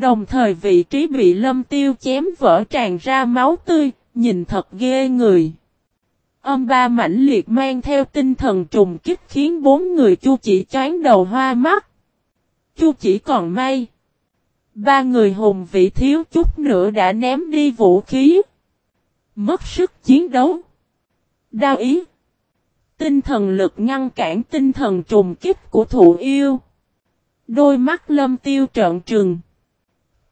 Đồng thời vị trí bị lâm tiêu chém vỡ tràn ra máu tươi, nhìn thật ghê người. Âm ba mãnh liệt mang theo tinh thần trùng kích khiến bốn người chu chỉ choáng đầu hoa mắt. Chu chỉ còn may. Ba người hùng vị thiếu chút nữa đã ném đi vũ khí. Mất sức chiến đấu. Đao ý. Tinh thần lực ngăn cản tinh thần trùng kích của thụ yêu. Đôi mắt lâm tiêu trợn trừng.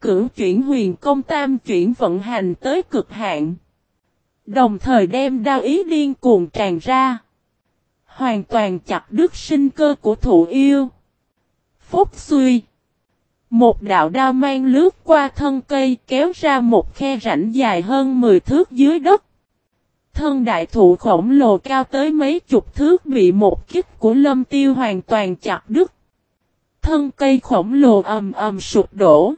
Cửu chuyển huyền công tam chuyển vận hành tới cực hạn. Đồng thời đem đao ý điên cuồng tràn ra. Hoàn toàn chặt đứt sinh cơ của thụ yêu. Phúc suy. Một đạo đao mang lướt qua thân cây kéo ra một khe rãnh dài hơn 10 thước dưới đất. Thân đại thụ khổng lồ cao tới mấy chục thước bị một kích của lâm tiêu hoàn toàn chặt đứt. Thân cây khổng lồ ầm ầm sụp đổ.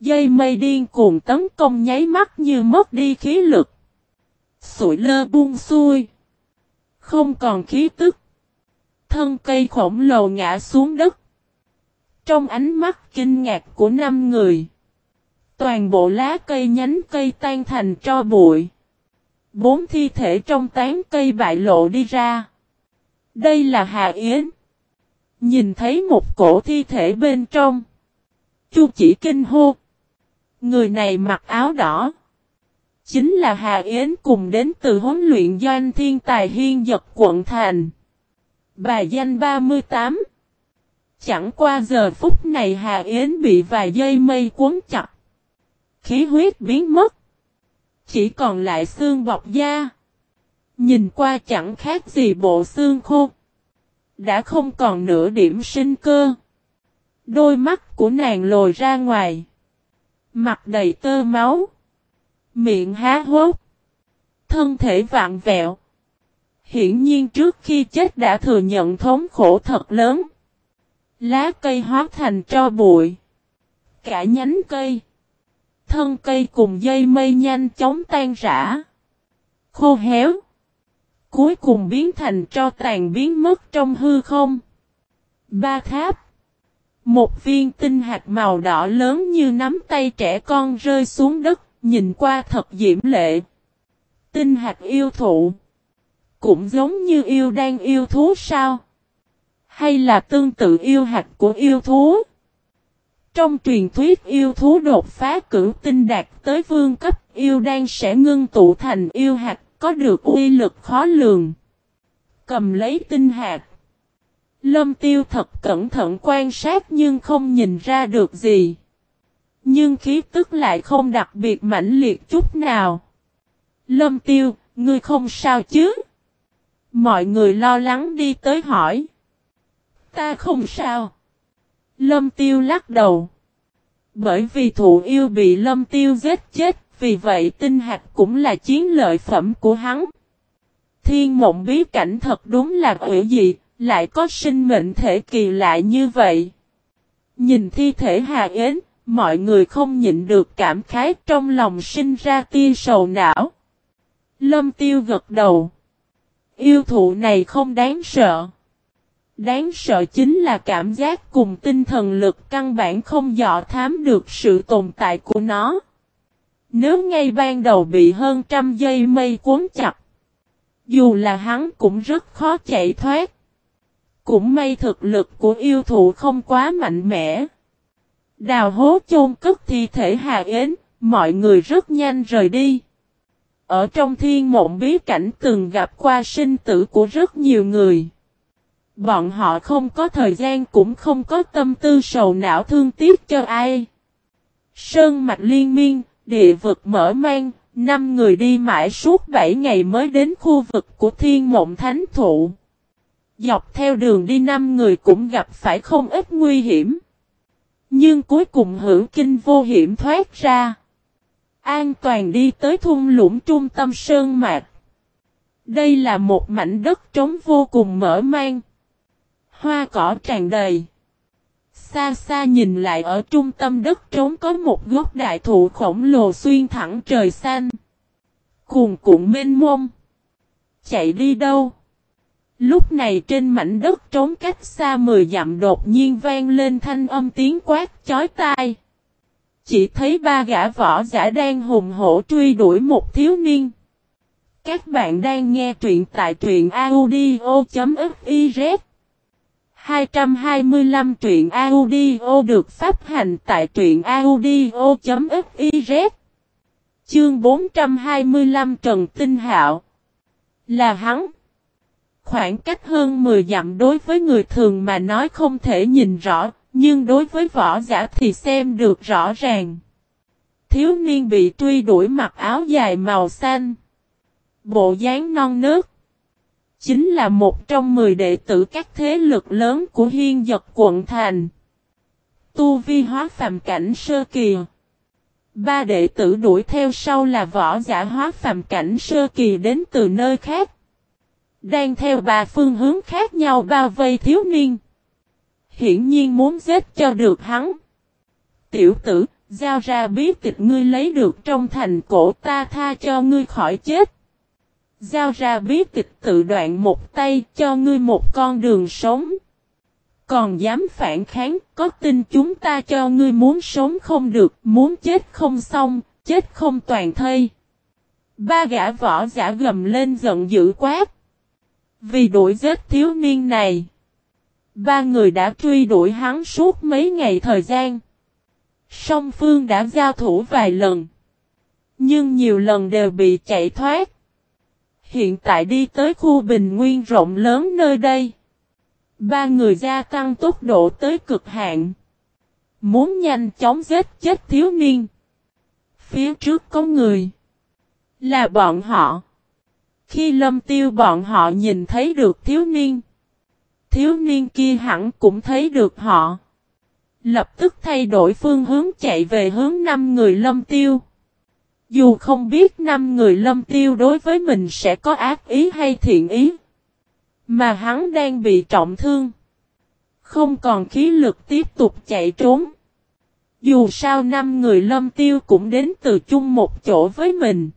Dây mây điên cuồng tấn công nháy mắt như mất đi khí lực. Sụi lơ buông xuôi. Không còn khí tức. Thân cây khổng lồ ngã xuống đất. Trong ánh mắt kinh ngạc của năm người. Toàn bộ lá cây nhánh cây tan thành tro bụi. Bốn thi thể trong tán cây bại lộ đi ra. Đây là Hà Yến. Nhìn thấy một cổ thi thể bên trong. Chu chỉ kinh hô. Người này mặc áo đỏ. Chính là Hà Yến cùng đến từ huấn luyện doanh thiên tài hiên giật quận thành. Bài danh 38. Chẳng qua giờ phút này Hà Yến bị vài dây mây cuốn chặt. Khí huyết biến mất. Chỉ còn lại xương bọc da. Nhìn qua chẳng khác gì bộ xương khô. Đã không còn nửa điểm sinh cơ. Đôi mắt của nàng lồi ra ngoài. Mặt đầy tơ máu. Miệng há hốt. Thân thể vạn vẹo. Hiển nhiên trước khi chết đã thừa nhận thống khổ thật lớn. Lá cây hóa thành tro bụi. Cả nhánh cây. Thân cây cùng dây mây nhanh chóng tan rã. Khô héo. Cuối cùng biến thành tro tàn biến mất trong hư không. Ba tháp. Một viên tinh hạt màu đỏ lớn như nắm tay trẻ con rơi xuống đất, nhìn qua thật diễm lệ. Tinh hạt yêu thụ. Cũng giống như yêu đang yêu thú sao? Hay là tương tự yêu hạt của yêu thú? Trong truyền thuyết yêu thú đột phá cửu tinh đạt tới vương cấp yêu đang sẽ ngưng tụ thành yêu hạt có được uy lực khó lường. Cầm lấy tinh hạt. Lâm tiêu thật cẩn thận quan sát nhưng không nhìn ra được gì. Nhưng khí tức lại không đặc biệt mãnh liệt chút nào. Lâm tiêu, ngươi không sao chứ? Mọi người lo lắng đi tới hỏi. Ta không sao. Lâm tiêu lắc đầu. Bởi vì thụ yêu bị lâm tiêu giết chết, vì vậy tinh hạt cũng là chiến lợi phẩm của hắn. Thiên mộng bí cảnh thật đúng là quỷ dị, lại có sinh mệnh thể kỳ lạ như vậy. Nhìn thi thể Hà Yến, mọi người không nhịn được cảm khái trong lòng sinh ra tia sầu não. Lâm tiêu gật đầu. Yêu thụ này không đáng sợ. Đáng sợ chính là cảm giác cùng tinh thần lực căn bản không dọ thám được sự tồn tại của nó. Nếu ngay ban đầu bị hơn trăm dây mây cuốn chặt, dù là hắn cũng rất khó chạy thoát. Cũng may thực lực của yêu thụ không quá mạnh mẽ. Đào hố chôn cất thi thể Hà Yến, mọi người rất nhanh rời đi. Ở trong thiên mộng bí cảnh từng gặp qua sinh tử của rất nhiều người. Bọn họ không có thời gian cũng không có tâm tư sầu não thương tiếc cho ai. Sơn mạch liên miên, địa vực mở mang, năm người đi mãi suốt 7 ngày mới đến khu vực của thiên mộng thánh thụ. Dọc theo đường đi năm người cũng gặp phải không ít nguy hiểm. Nhưng cuối cùng hữu kinh vô hiểm thoát ra. An toàn đi tới thung lũng trung tâm sơn mạc. Đây là một mảnh đất trống vô cùng mở mang. Hoa cỏ tràn đầy. Xa xa nhìn lại ở trung tâm đất trống có một gốc đại thụ khổng lồ xuyên thẳng trời xanh. Cuồng cuộn mênh mông. Chạy đi đâu? Lúc này trên mảnh đất trống cách xa 10 dặm đột nhiên vang lên thanh âm tiếng quát chói tai. chỉ thấy ba gã võ giả đang hùng hổ truy đuổi một thiếu niên. Các bạn đang nghe truyện tại truyện audio.fiz 225 truyện audio được phát hành tại truyện audio.fiz Chương 425 Trần Tinh Hạo Là hắn Khoảng cách hơn 10 dặm đối với người thường mà nói không thể nhìn rõ, nhưng đối với võ giả thì xem được rõ ràng. Thiếu niên bị truy đuổi mặc áo dài màu xanh. Bộ dáng non nước Chính là một trong 10 đệ tử các thế lực lớn của hiên giật quận thành. Tu vi hóa phàm cảnh sơ kỳ. Ba đệ tử đuổi theo sau là võ giả hóa phàm cảnh sơ kỳ đến từ nơi khác. Đang theo ba phương hướng khác nhau bao vây thiếu niên. Hiển nhiên muốn giết cho được hắn. Tiểu tử, giao ra bí tịch ngươi lấy được trong thành cổ ta tha cho ngươi khỏi chết. Giao ra bí tịch tự đoạn một tay cho ngươi một con đường sống. Còn dám phản kháng, có tin chúng ta cho ngươi muốn sống không được, muốn chết không xong, chết không toàn thây. Ba gã võ giả gầm lên giận dữ quát. Vì đuổi giết thiếu niên này, ba người đã truy đuổi hắn suốt mấy ngày thời gian. Song phương đã giao thủ vài lần, nhưng nhiều lần đều bị chạy thoát. Hiện tại đi tới khu bình nguyên rộng lớn nơi đây. Ba người gia tăng tốc độ tới cực hạn. Muốn nhanh chóng giết chết thiếu niên. Phía trước có người. Là bọn họ. Khi lâm tiêu bọn họ nhìn thấy được thiếu niên. Thiếu niên kia hẳn cũng thấy được họ. Lập tức thay đổi phương hướng chạy về hướng năm người lâm tiêu. Dù không biết năm người lâm tiêu đối với mình sẽ có ác ý hay thiện ý. Mà hắn đang bị trọng thương. Không còn khí lực tiếp tục chạy trốn. Dù sao năm người lâm tiêu cũng đến từ chung một chỗ với mình.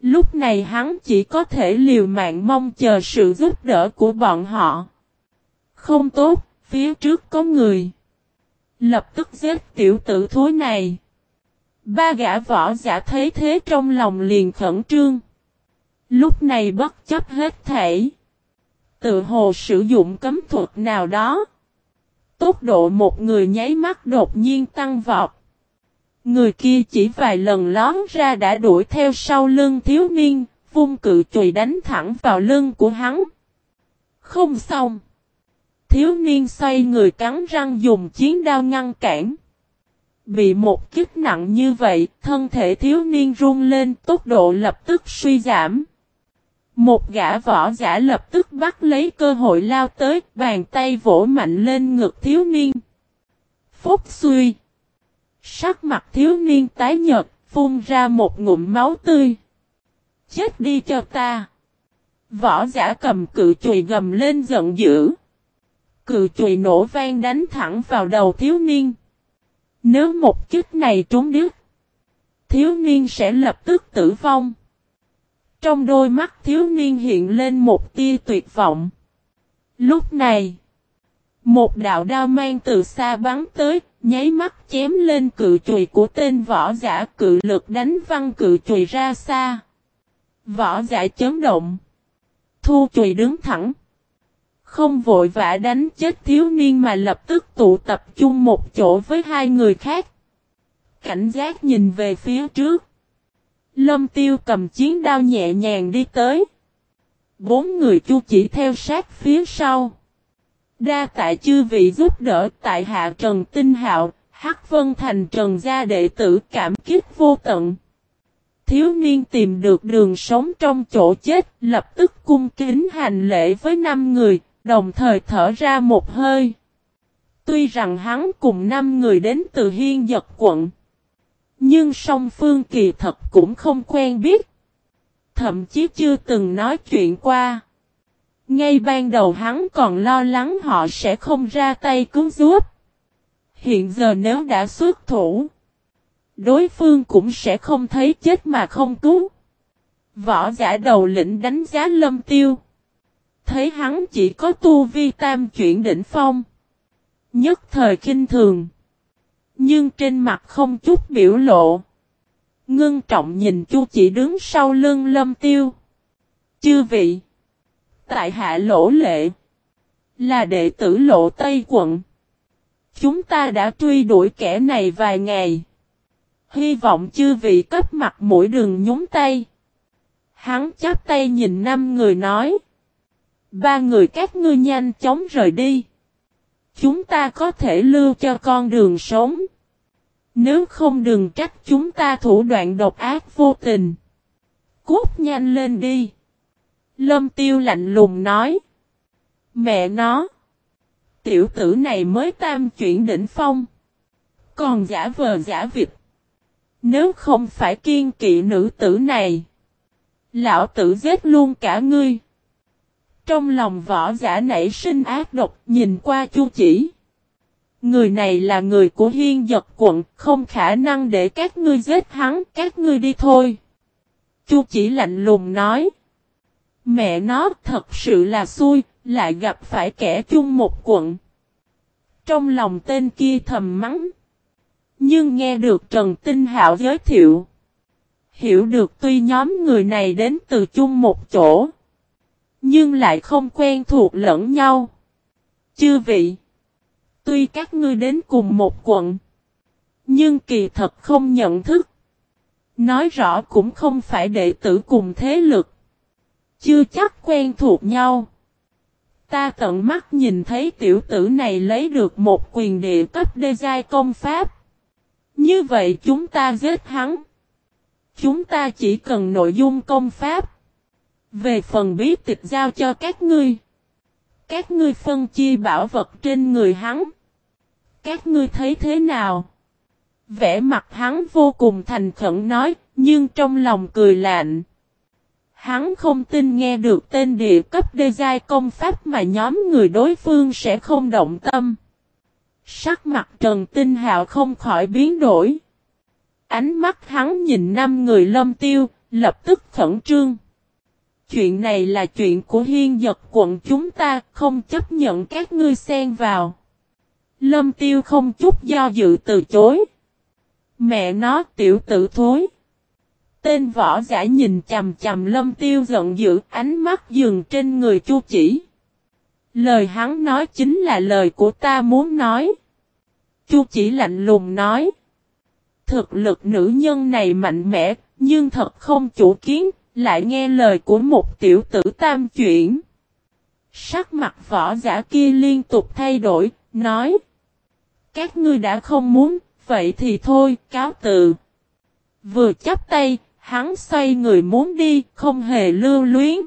Lúc này hắn chỉ có thể liều mạng mong chờ sự giúp đỡ của bọn họ. Không tốt, phía trước có người. Lập tức giết tiểu tử thối này. Ba gã võ giả thấy thế trong lòng liền khẩn trương. Lúc này bất chấp hết thể. Tự hồ sử dụng cấm thuật nào đó. Tốc độ một người nháy mắt đột nhiên tăng vọt. Người kia chỉ vài lần lón ra đã đuổi theo sau lưng thiếu niên, vung cự chùy đánh thẳng vào lưng của hắn. Không xong. Thiếu niên xoay người cắn răng dùng chiến đao ngăn cản. Bị một kích nặng như vậy, thân thể thiếu niên run lên, tốc độ lập tức suy giảm. Một gã võ giả lập tức bắt lấy cơ hội lao tới, bàn tay vỗ mạnh lên ngực thiếu niên. Phúc suy. Sắc mặt thiếu niên tái nhợt, phun ra một ngụm máu tươi. Chết đi cho ta. Võ giả cầm cự chùy gầm lên giận dữ. Cự chùy nổ vang đánh thẳng vào đầu thiếu niên. Nếu một kích này trúng đứt, thiếu niên sẽ lập tức tử vong. Trong đôi mắt thiếu niên hiện lên một tia tuyệt vọng. Lúc này, một đạo đao mang từ xa bắn tới, nháy mắt chém lên cự chùy của tên võ giả cự lực đánh văng cự chùy ra xa. Võ giả chấn động. Thu chùy đứng thẳng. Không vội vã đánh chết thiếu niên mà lập tức tụ tập chung một chỗ với hai người khác. Cảnh giác nhìn về phía trước. Lâm tiêu cầm chiến đao nhẹ nhàng đi tới. Bốn người chu chỉ theo sát phía sau. Đa tại chư vị giúp đỡ tại hạ Trần Tinh Hạo, Hắc Vân Thành Trần gia đệ tử cảm kích vô tận. Thiếu niên tìm được đường sống trong chỗ chết, lập tức cung kính hành lễ với năm người, đồng thời thở ra một hơi. Tuy rằng hắn cùng năm người đến từ hiên giật quận. Nhưng song phương kỳ thật cũng không quen biết. Thậm chí chưa từng nói chuyện qua. Ngay ban đầu hắn còn lo lắng họ sẽ không ra tay cứu giúp. Hiện giờ nếu đã xuất thủ. Đối phương cũng sẽ không thấy chết mà không cứu. Võ giả đầu lĩnh đánh giá lâm tiêu. Thấy hắn chỉ có tu vi tam chuyển đỉnh phong. Nhất thời kinh thường. Nhưng trên mặt không chút biểu lộ. Ngưng trọng nhìn Chu chỉ đứng sau lưng lâm tiêu. Chư vị. Tại hạ lỗ lệ. Là đệ tử lộ Tây quận. Chúng ta đã truy đuổi kẻ này vài ngày. Hy vọng chư vị cấp mặt mũi đường nhúng tay. Hắn chắp tay nhìn năm người nói. Ba người các ngươi nhanh chóng rời đi. Chúng ta có thể lưu cho con đường sống. Nếu không đừng trách chúng ta thủ đoạn độc ác vô tình. Cút nhanh lên đi. Lâm tiêu lạnh lùng nói. Mẹ nó. Tiểu tử này mới tam chuyển đỉnh phong. Còn giả vờ giả vịt. Nếu không phải kiên kỵ nữ tử này. Lão tử giết luôn cả ngươi. Trong lòng võ giả nảy sinh ác độc nhìn qua chu chỉ. Người này là người của hiên giật quận, không khả năng để các ngươi giết hắn, các ngươi đi thôi. Chu chỉ lạnh lùng nói. Mẹ nó thật sự là xui, lại gặp phải kẻ chung một quận. Trong lòng tên kia thầm mắng. Nhưng nghe được Trần Tinh Hạo giới thiệu. Hiểu được tuy nhóm người này đến từ chung một chỗ. Nhưng lại không quen thuộc lẫn nhau. Chư vị. Tuy các ngươi đến cùng một quận. Nhưng kỳ thật không nhận thức. Nói rõ cũng không phải đệ tử cùng thế lực. Chưa chắc quen thuộc nhau. Ta tận mắt nhìn thấy tiểu tử này lấy được một quyền địa cấp đê giai công pháp. Như vậy chúng ta giết hắn. Chúng ta chỉ cần nội dung công pháp. Về phần bí tịch giao cho các ngươi. Các ngươi phân chia bảo vật trên người hắn. Các ngươi thấy thế nào? Vẽ mặt hắn vô cùng thành khẩn nói, nhưng trong lòng cười lạnh. Hắn không tin nghe được tên địa cấp đê giai công pháp mà nhóm người đối phương sẽ không động tâm. Sắc mặt Trần Tinh Hạo không khỏi biến đổi. Ánh mắt hắn nhìn năm người lâm tiêu, lập tức khẩn trương. Chuyện này là chuyện của hiên giật quận chúng ta, không chấp nhận các ngươi xen vào. Lâm tiêu không chút do dự từ chối. Mẹ nó tiểu tử thối. Tên võ giả nhìn chầm chầm lâm tiêu giận dữ ánh mắt dừng trên người chu chỉ. Lời hắn nói chính là lời của ta muốn nói. Chu chỉ lạnh lùng nói. Thực lực nữ nhân này mạnh mẽ, nhưng thật không chủ kiến, lại nghe lời của một tiểu tử tam chuyển. Sắc mặt võ giả kia liên tục thay đổi, nói. Các ngươi đã không muốn, vậy thì thôi, cáo từ. Vừa chắp tay, hắn xoay người muốn đi, không hề lưu luyến.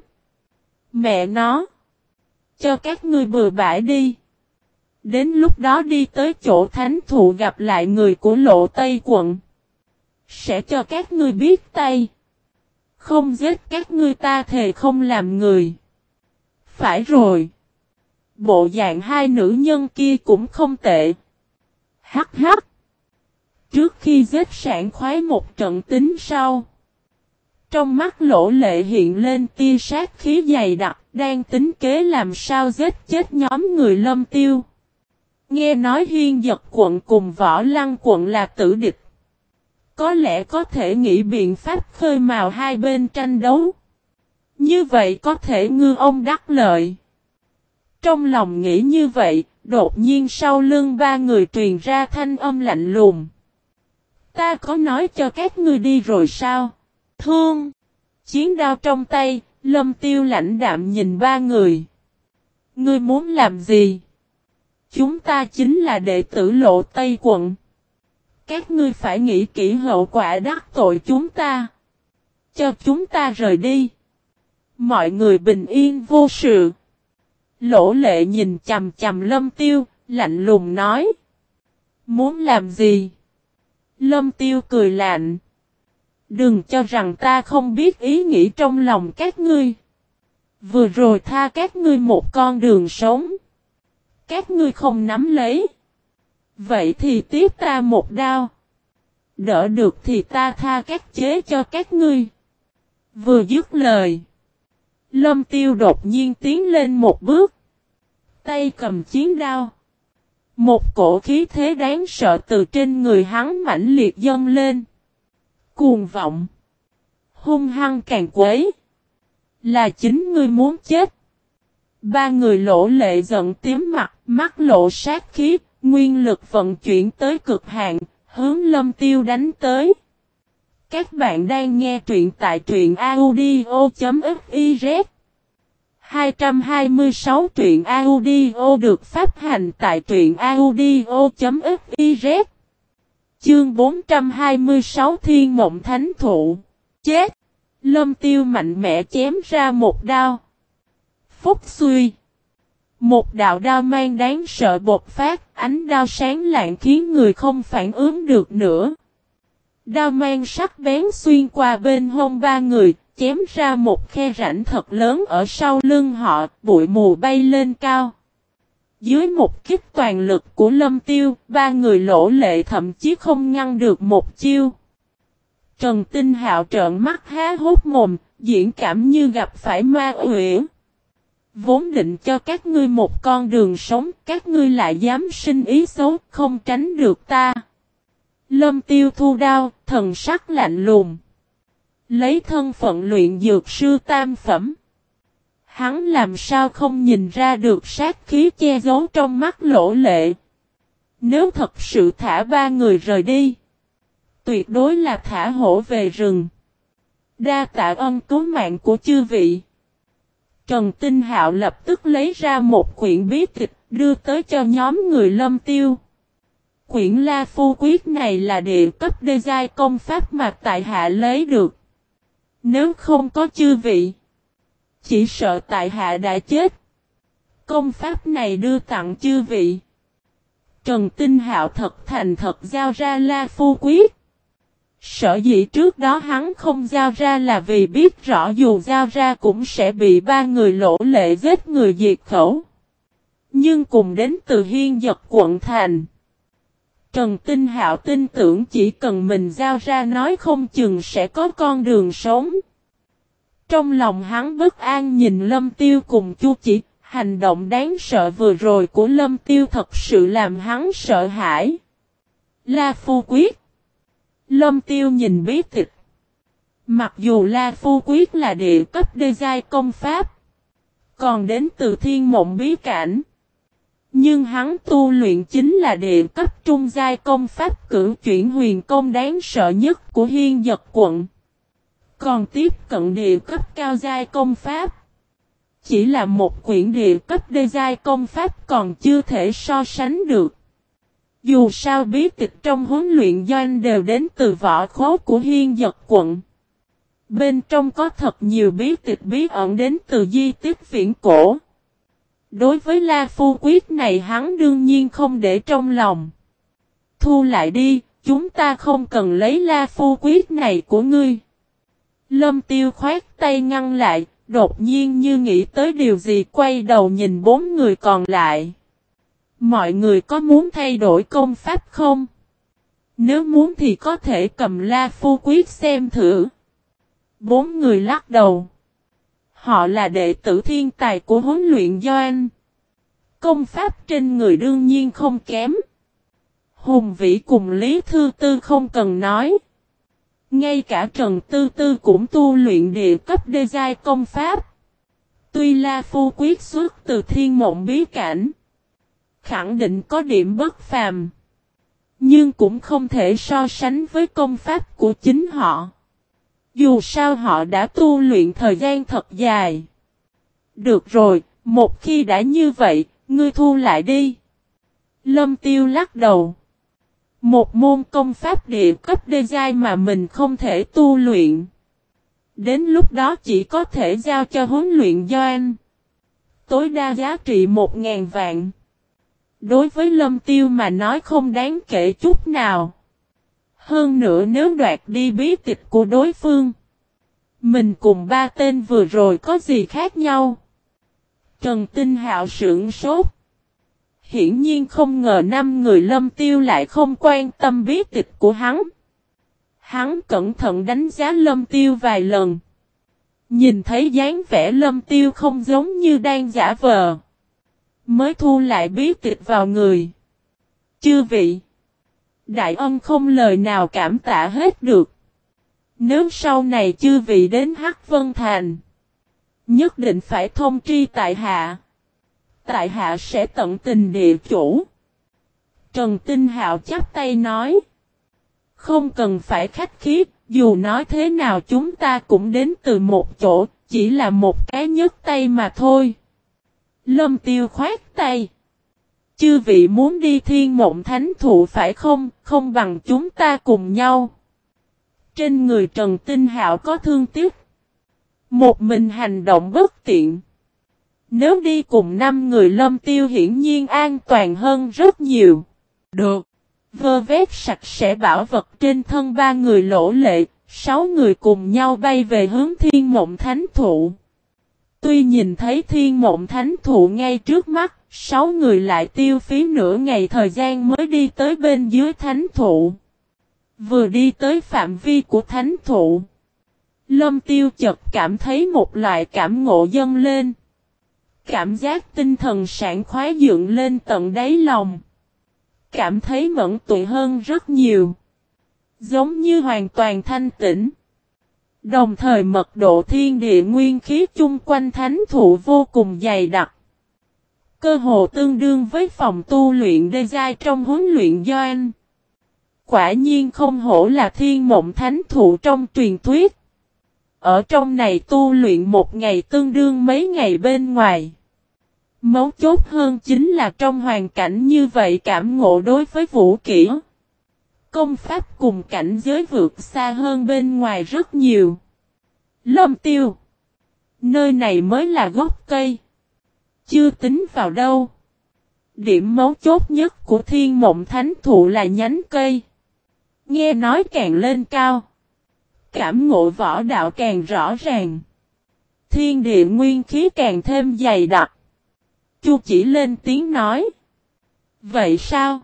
Mẹ nó. Cho các ngươi bừa bãi đi. Đến lúc đó đi tới chỗ thánh thụ gặp lại người của lộ Tây quận. Sẽ cho các ngươi biết tay. Không giết các ngươi ta thề không làm người. Phải rồi. Bộ dạng hai nữ nhân kia cũng không tệ. Hắc hắc. Trước khi giết sản khoái một trận tính sau. Trong mắt lỗ lệ hiện lên tia sát khí dày đặc, đang tính kế làm sao giết chết nhóm người lâm tiêu. Nghe nói hiên giật quận cùng võ lăng quận là tử địch. Có lẽ có thể nghĩ biện pháp khơi mào hai bên tranh đấu. Như vậy có thể ngư ông đắc lợi. Trong lòng nghĩ như vậy, đột nhiên sau lưng ba người truyền ra thanh âm lạnh lùng. Ta có nói cho các ngươi đi rồi sao? Thương! Chiến đao trong tay, lâm tiêu lãnh đạm nhìn ba người. Ngươi muốn làm gì? Chúng ta chính là đệ tử lộ Tây quận. Các ngươi phải nghĩ kỹ hậu quả đắc tội chúng ta. Cho chúng ta rời đi. Mọi người bình yên vô sự. Lỗ lệ nhìn chầm chầm lâm tiêu, lạnh lùng nói. Muốn làm gì? Lâm tiêu cười lạnh. Đừng cho rằng ta không biết ý nghĩ trong lòng các ngươi. Vừa rồi tha các ngươi một con đường sống. Các ngươi không nắm lấy. Vậy thì tiếp ta một đao. Đỡ được thì ta tha các chế cho các ngươi. Vừa dứt lời. Lâm tiêu đột nhiên tiến lên một bước. Tay cầm chiến đao. Một cổ khí thế đáng sợ từ trên người hắn mãnh liệt dâng lên. Cuồng vọng. Hung hăng càng quấy. Là chính ngươi muốn chết. Ba người lỗ lệ giận tím mặt, mắt lộ sát khí, nguyên lực vận chuyển tới cực hạn, hướng lâm tiêu đánh tới. Các bạn đang nghe truyện tại truyện audio.fiz 226 truyện audio được phát hành tại truyện audio.fiz Chương 426 Thiên Mộng Thánh Thụ Chết! Lâm tiêu mạnh mẽ chém ra một đao. Phúc suy! Một đạo đao mang đáng sợ bột phát, ánh đao sáng lạng khiến người không phản ứng được nữa. Đao mang sắc bén xuyên qua bên hông ba người, chém ra một khe rãnh thật lớn ở sau lưng họ, bụi mù bay lên cao. Dưới một kích toàn lực của lâm tiêu, ba người lỗ lệ thậm chí không ngăn được một chiêu. Trần Tinh Hạo trợn mắt há hốt mồm, diễn cảm như gặp phải ma uyển. Vốn định cho các ngươi một con đường sống, các ngươi lại dám sinh ý xấu, không tránh được ta. Lâm tiêu thu đao, thần sắc lạnh lùng. Lấy thân phận luyện dược sư tam phẩm. Hắn làm sao không nhìn ra được sát khí che giấu trong mắt lỗ lệ. Nếu thật sự thả ba người rời đi. Tuyệt đối là thả hổ về rừng. Đa tạ ân cứu mạng của chư vị. Trần Tinh Hạo lập tức lấy ra một quyển bí tịch đưa tới cho nhóm người lâm tiêu. Quyển La Phu Quyết này là địa cấp đê giai công pháp mà tại hạ lấy được. Nếu không có chư vị, chỉ sợ tại hạ đã chết. Công pháp này đưa tặng chư vị. Trần Tinh Hạo thật thành thật giao ra La Phu Quyết. Sở dĩ trước đó hắn không giao ra là vì biết rõ dù giao ra cũng sẽ bị ba người lỗ lệ giết người diệt khẩu. Nhưng cùng đến từ hiên giật quận thành. Trần Tinh Hạo tin tưởng chỉ cần mình giao ra nói không chừng sẽ có con đường sống. Trong lòng hắn bất an nhìn Lâm Tiêu cùng Chu Chỉ, hành động đáng sợ vừa rồi của Lâm Tiêu thật sự làm hắn sợ hãi. La Phu Quyết Lâm Tiêu nhìn bí tịch. Mặc dù La Phu Quyết là địa cấp đê giai công pháp, còn đến từ thiên mộng bí cảnh. Nhưng hắn tu luyện chính là địa cấp trung giai công pháp cử chuyển huyền công đáng sợ nhất của hiên giật quận. Còn tiếp cận địa cấp cao giai công pháp. Chỉ là một quyển địa cấp đê giai công pháp còn chưa thể so sánh được. Dù sao bí tịch trong huấn luyện doanh đều đến từ võ khố của hiên giật quận. Bên trong có thật nhiều bí tịch bí ẩn đến từ di tích viễn cổ. Đối với La Phu Quyết này hắn đương nhiên không để trong lòng. Thu lại đi, chúng ta không cần lấy La Phu Quyết này của ngươi. Lâm tiêu khoát tay ngăn lại, đột nhiên như nghĩ tới điều gì quay đầu nhìn bốn người còn lại. Mọi người có muốn thay đổi công pháp không? Nếu muốn thì có thể cầm la phu quyết xem thử. Bốn người lắc đầu. Họ là đệ tử thiên tài của huấn luyện Doan. Công pháp trên người đương nhiên không kém. Hùng vĩ cùng Lý Thư Tư không cần nói. Ngay cả Trần Tư Tư cũng tu luyện địa cấp đê giai công pháp. Tuy La Phu quyết xuất từ thiên mộng bí cảnh. Khẳng định có điểm bất phàm. Nhưng cũng không thể so sánh với công pháp của chính họ. Dù sao họ đã tu luyện thời gian thật dài. Được rồi, một khi đã như vậy, ngươi thu lại đi. Lâm tiêu lắc đầu. Một môn công pháp địa cấp đê giai mà mình không thể tu luyện. Đến lúc đó chỉ có thể giao cho huấn luyện do anh. Tối đa giá trị một ngàn vạn. Đối với lâm tiêu mà nói không đáng kể chút nào. Hơn nữa nếu đoạt đi bí tịch của đối phương. Mình cùng ba tên vừa rồi có gì khác nhau? Trần Tinh Hạo sưởng sốt. Hiển nhiên không ngờ năm người lâm tiêu lại không quan tâm bí tịch của hắn. Hắn cẩn thận đánh giá lâm tiêu vài lần. Nhìn thấy dáng vẻ lâm tiêu không giống như đang giả vờ. Mới thu lại bí tịch vào người. Chư vị. Đại ân không lời nào cảm tạ hết được. Nếu sau này chư vị đến Hắc Vân Thành. Nhất định phải thông tri tại hạ. Tại hạ sẽ tận tình địa chủ. Trần Tinh Hạo chắp tay nói. Không cần phải khách khí, dù nói thế nào chúng ta cũng đến từ một chỗ, chỉ là một cái nhấc tay mà thôi. Lâm tiêu khoát tay. Chư vị muốn đi thiên mộng thánh thụ phải không, không bằng chúng ta cùng nhau. Trên người Trần Tinh Hạo có thương tiếc. Một mình hành động bất tiện. Nếu đi cùng năm người lâm tiêu hiển nhiên an toàn hơn rất nhiều. Được. Vơ vét sạch sẽ bảo vật trên thân ba người lỗ lệ, sáu người cùng nhau bay về hướng thiên mộng thánh thụ. Tuy nhìn thấy thiên mộng thánh thụ ngay trước mắt, sáu người lại tiêu phí nửa ngày thời gian mới đi tới bên dưới thánh thụ. Vừa đi tới phạm vi của thánh thụ. Lâm tiêu chợt cảm thấy một loại cảm ngộ dâng lên. Cảm giác tinh thần sảng khoái dựng lên tận đáy lòng. Cảm thấy mẫn tụi hơn rất nhiều. Giống như hoàn toàn thanh tĩnh. Đồng thời mật độ thiên địa nguyên khí chung quanh thánh thụ vô cùng dày đặc. Cơ hồ tương đương với phòng tu luyện đê giai trong huấn luyện doanh. Quả nhiên không hổ là thiên mộng thánh thụ trong truyền thuyết. Ở trong này tu luyện một ngày tương đương mấy ngày bên ngoài. Mấu chốt hơn chính là trong hoàn cảnh như vậy cảm ngộ đối với vũ kỹ. Công pháp cùng cảnh giới vượt xa hơn bên ngoài rất nhiều. Lâm tiêu. Nơi này mới là gốc cây. Chưa tính vào đâu. Điểm mấu chốt nhất của thiên mộng thánh thụ là nhánh cây. Nghe nói càng lên cao. Cảm ngộ võ đạo càng rõ ràng. Thiên địa nguyên khí càng thêm dày đặc. Chu chỉ lên tiếng nói. Vậy sao?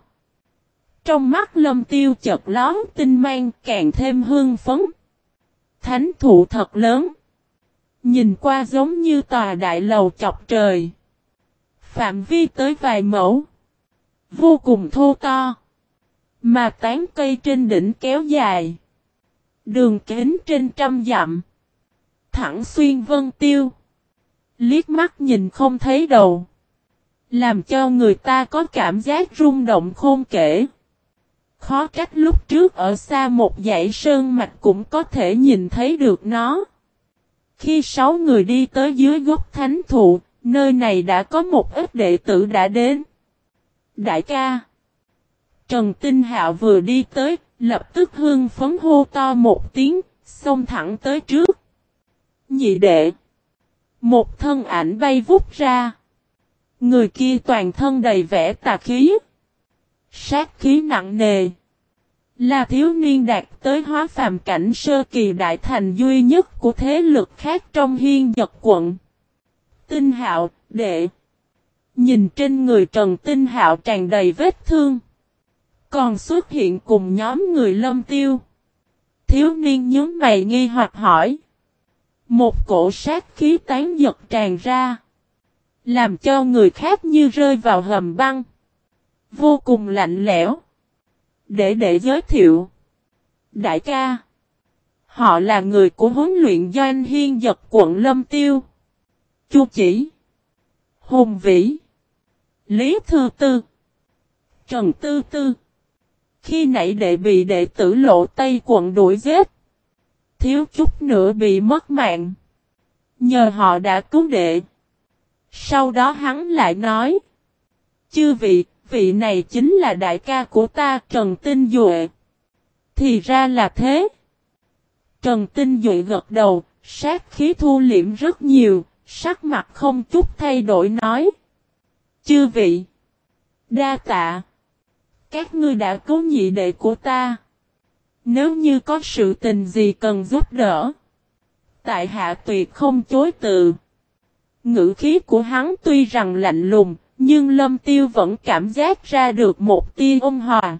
Trong mắt lâm tiêu chợt lón tinh mang càng thêm hương phấn. Thánh thụ thật lớn. Nhìn qua giống như tòa đại lầu chọc trời. Phạm vi tới vài mẫu. Vô cùng thô to. Mà tán cây trên đỉnh kéo dài. Đường kính trên trăm dặm. Thẳng xuyên vân tiêu. Liếc mắt nhìn không thấy đầu. Làm cho người ta có cảm giác rung động khôn kể. Khó trách lúc trước ở xa một dãy sơn mạch cũng có thể nhìn thấy được nó. Khi sáu người đi tới dưới gốc thánh thụ, nơi này đã có một ít đệ tử đã đến. Đại ca Trần Tinh Hạo vừa đi tới, lập tức hương phấn hô to một tiếng, xông thẳng tới trước. Nhị đệ Một thân ảnh bay vút ra. Người kia toàn thân đầy vẻ tà khí. Sát khí nặng nề. Là thiếu niên đạt tới hóa phàm cảnh sơ kỳ đại thành duy nhất của thế lực khác trong hiên giật quận. Tinh hạo, đệ. Nhìn trên người Trần Tinh hạo tràn đầy vết thương. Còn xuất hiện cùng nhóm người lâm tiêu. Thiếu niên nhớ mày nghi hoặc hỏi. Một cổ sát khí tán giật tràn ra. Làm cho người khác như rơi vào hầm băng. Vô cùng lạnh lẽo. Để để giới thiệu. Đại ca. Họ là người của huấn luyện doanh hiên giật quận Lâm Tiêu. Chu chỉ. Hùng Vĩ. Lý Thư Tư. Trần Tư Tư. Khi nãy đệ bị đệ tử lộ Tây quận đuổi giết. Thiếu chút nữa bị mất mạng. Nhờ họ đã cứu đệ. Sau đó hắn lại nói. Chư vị, vị này chính là đại ca của ta Trần Tinh Duệ. Thì ra là thế. Trần Tinh Duệ gật đầu, sát khí thu liễm rất nhiều, sắc mặt không chút thay đổi nói. Chư vị. Đa tạ. Các ngươi đã cứu nhị đệ của ta. Nếu như có sự tình gì cần giúp đỡ. Tại hạ tuyệt không chối từ. Ngữ khí của hắn tuy rằng lạnh lùng, nhưng lâm tiêu vẫn cảm giác ra được một tia ôn hòa.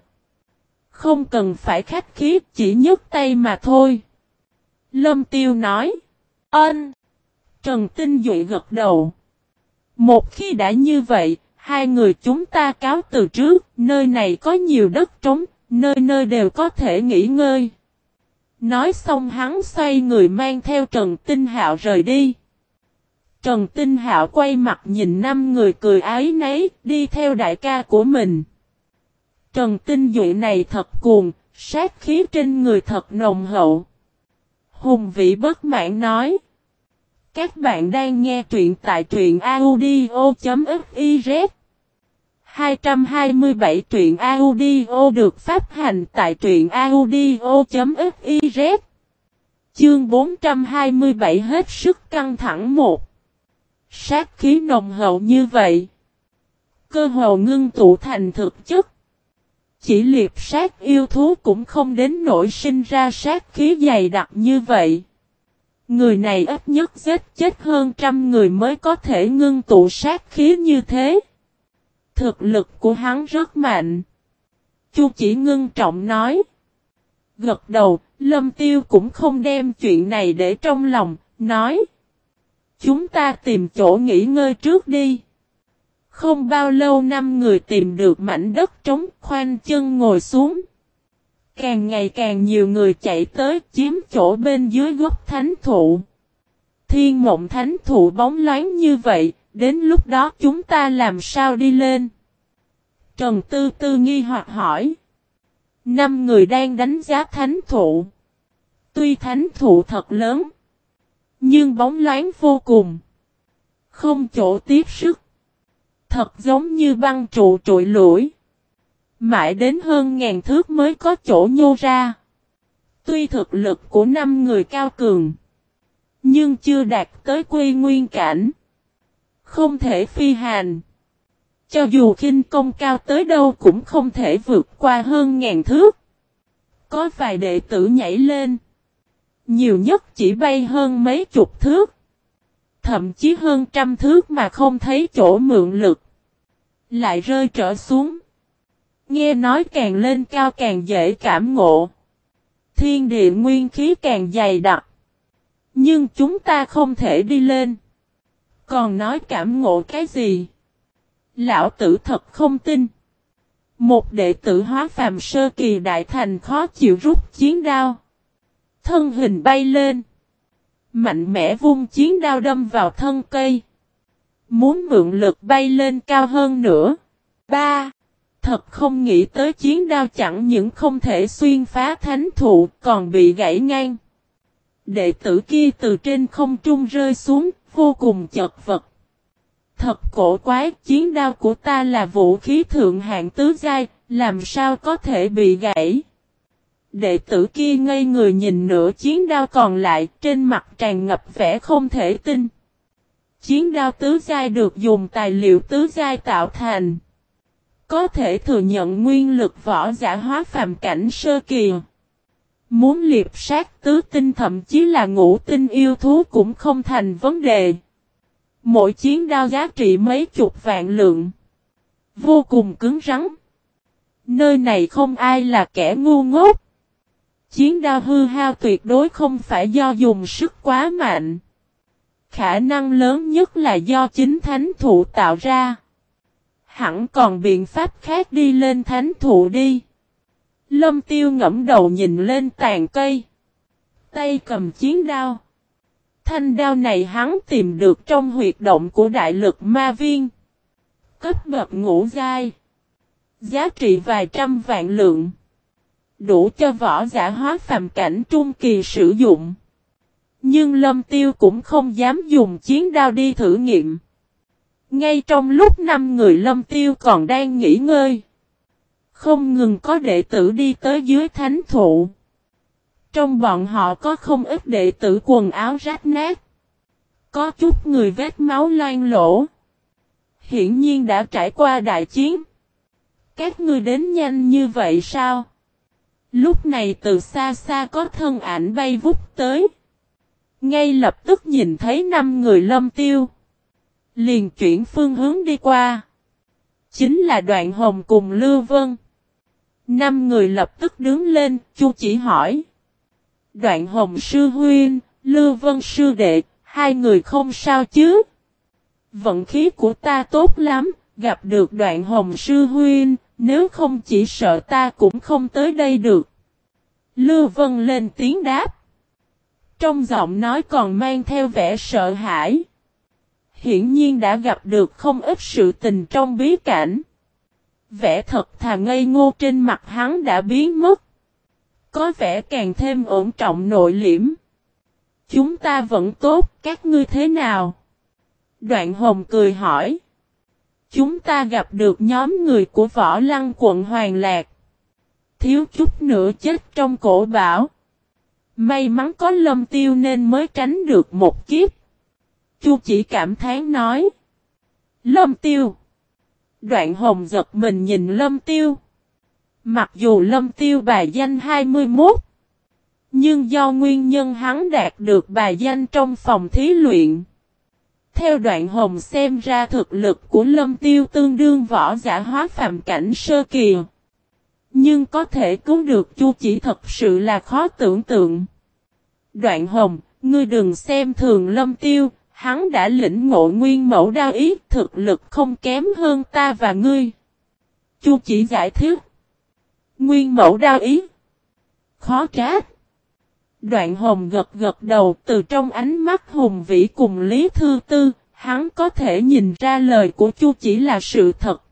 Không cần phải khách khí, chỉ nhấc tay mà thôi. Lâm tiêu nói. Ân. Trần Tinh Duệ gật đầu. Một khi đã như vậy, hai người chúng ta cáo từ trước, nơi này có nhiều đất trống, nơi nơi đều có thể nghỉ ngơi. Nói xong hắn xoay người mang theo Trần Tinh Hạo rời đi. Trần Tinh Hạo quay mặt nhìn năm người cười ái nấy, đi theo đại ca của mình. Trần Tinh Duệ này thật cuồng, sát khí trên người thật nồng hậu. Hùng vị bất mãn nói. Các bạn đang nghe truyện tại truyện audio.fiz 227 truyện audio được phát hành tại truyện audio.fiz Chương 427 hết sức căng thẳng một. Sát khí nồng hậu như vậy, Cơ hồ ngưng tụ thành thực chất. Chỉ liệp sát yêu thú cũng không đến nỗi sinh ra sát khí dày đặc như vậy. Người này ít nhất giết chết hơn trăm người mới có thể ngưng tụ sát khí như thế. Thực lực của hắn rất mạnh. Chu chỉ ngưng trọng nói. Gật đầu, Lâm Tiêu cũng không đem chuyện này để trong lòng, nói. Chúng ta tìm chỗ nghỉ ngơi trước đi. Không bao lâu năm người tìm được mảnh đất trống khoanh chân ngồi xuống. Càng ngày càng nhiều người chạy tới chiếm chỗ bên dưới gốc thánh thụ. Thiên mộng thánh thụ bóng loáng như vậy, đến lúc đó chúng ta làm sao đi lên? Trần Tư Tư nghi hoặc hỏi. Năm người đang đánh giá thánh thụ. Tuy thánh thụ thật lớn, nhưng bóng loáng vô cùng. Không chỗ tiếp sức. Thật giống như băng trụ trụi lũi. Mãi đến hơn ngàn thước mới có chỗ nhô ra. Tuy thực lực của năm người cao cường. Nhưng chưa đạt tới quy nguyên cảnh. Không thể phi hành. Cho dù khinh công cao tới đâu cũng không thể vượt qua hơn ngàn thước. Có vài đệ tử nhảy lên. Nhiều nhất chỉ bay hơn mấy chục thước. Thậm chí hơn trăm thước mà không thấy chỗ mượn lực. Lại rơi trở xuống. Nghe nói càng lên cao càng dễ cảm ngộ. Thiên địa nguyên khí càng dày đặc. Nhưng chúng ta không thể đi lên. Còn nói cảm ngộ cái gì? Lão tử thật không tin. Một đệ tử hóa phàm sơ kỳ đại thành khó chịu rút chiến đao. Thân hình bay lên. Mạnh mẽ vung chiến đao đâm vào thân cây. Muốn mượn lực bay lên cao hơn nữa. Ba. Thật không nghĩ tới chiến đao chẳng những không thể xuyên phá thánh thụ còn bị gãy ngang. Đệ tử kia từ trên không trung rơi xuống, vô cùng chật vật. Thật cổ quái, chiến đao của ta là vũ khí thượng hạng tứ giai, làm sao có thể bị gãy. Đệ tử kia ngây người nhìn nửa chiến đao còn lại, trên mặt tràn ngập vẻ không thể tin. Chiến đao tứ giai được dùng tài liệu tứ giai tạo thành. Có thể thừa nhận nguyên lực võ giả hóa phàm cảnh sơ kỳ. Muốn liệp sát tứ tinh thậm chí là ngũ tinh yêu thú cũng không thành vấn đề. Mỗi chiến đao giá trị mấy chục vạn lượng. Vô cùng cứng rắn. Nơi này không ai là kẻ ngu ngốc. Chiến đao hư hao tuyệt đối không phải do dùng sức quá mạnh. Khả năng lớn nhất là do chính thánh thụ tạo ra. Hẳn còn biện pháp khác đi lên thánh thụ đi. Lâm tiêu ngẫm đầu nhìn lên tàn cây. Tay cầm chiến đao. Thanh đao này hắn tìm được trong huyệt động của đại lực ma viên. Cấp bậc ngũ giai. Giá trị vài trăm vạn lượng. Đủ cho võ giả hóa phàm cảnh trung kỳ sử dụng. Nhưng lâm tiêu cũng không dám dùng chiến đao đi thử nghiệm. Ngay trong lúc năm người lâm tiêu còn đang nghỉ ngơi. Không ngừng có đệ tử đi tới dưới thánh thụ. Trong bọn họ có không ít đệ tử quần áo rách nát. Có chút người vết máu loang lỗ. Hiển nhiên đã trải qua đại chiến. Các ngươi đến nhanh như vậy sao? Lúc này từ xa xa có thân ảnh bay vút tới. Ngay lập tức nhìn thấy năm người lâm tiêu. Liền chuyển phương hướng đi qua. Chính là đoạn hồng cùng Lưu Vân. Năm người lập tức đứng lên, Chu chỉ hỏi. Đoạn hồng sư huyên, Lưu Vân sư đệ, hai người không sao chứ? Vận khí của ta tốt lắm, gặp được đoạn hồng sư huyên, nếu không chỉ sợ ta cũng không tới đây được. Lưu Vân lên tiếng đáp. Trong giọng nói còn mang theo vẻ sợ hãi. Hiển nhiên đã gặp được không ít sự tình trong bí cảnh. Vẻ thật thà ngây ngô trên mặt hắn đã biến mất. Có vẻ càng thêm ổn trọng nội liễm. Chúng ta vẫn tốt, các ngươi thế nào? Đoạn hồng cười hỏi. Chúng ta gặp được nhóm người của võ lăng quận Hoàng Lạc. Thiếu chút nữa chết trong cổ bão. May mắn có lâm tiêu nên mới tránh được một kiếp. Chu chỉ cảm thán nói. Lâm tiêu. Đoạn hồng giật mình nhìn lâm tiêu. Mặc dù lâm tiêu bài danh 21. Nhưng do nguyên nhân hắn đạt được bài danh trong phòng thí luyện. Theo đoạn hồng xem ra thực lực của lâm tiêu tương đương võ giả hóa phạm cảnh sơ kỳ. Nhưng có thể cứu được chu chỉ thật sự là khó tưởng tượng. Đoạn hồng, ngươi đừng xem thường lâm tiêu, hắn đã lĩnh ngộ nguyên mẫu đao ý thực lực không kém hơn ta và ngươi. Chu chỉ giải thích. Nguyên mẫu đao ý. Khó trách. Đoạn hồng gật gật đầu từ trong ánh mắt hùng vĩ cùng Lý Thư Tư, hắn có thể nhìn ra lời của Chu chỉ là sự thật.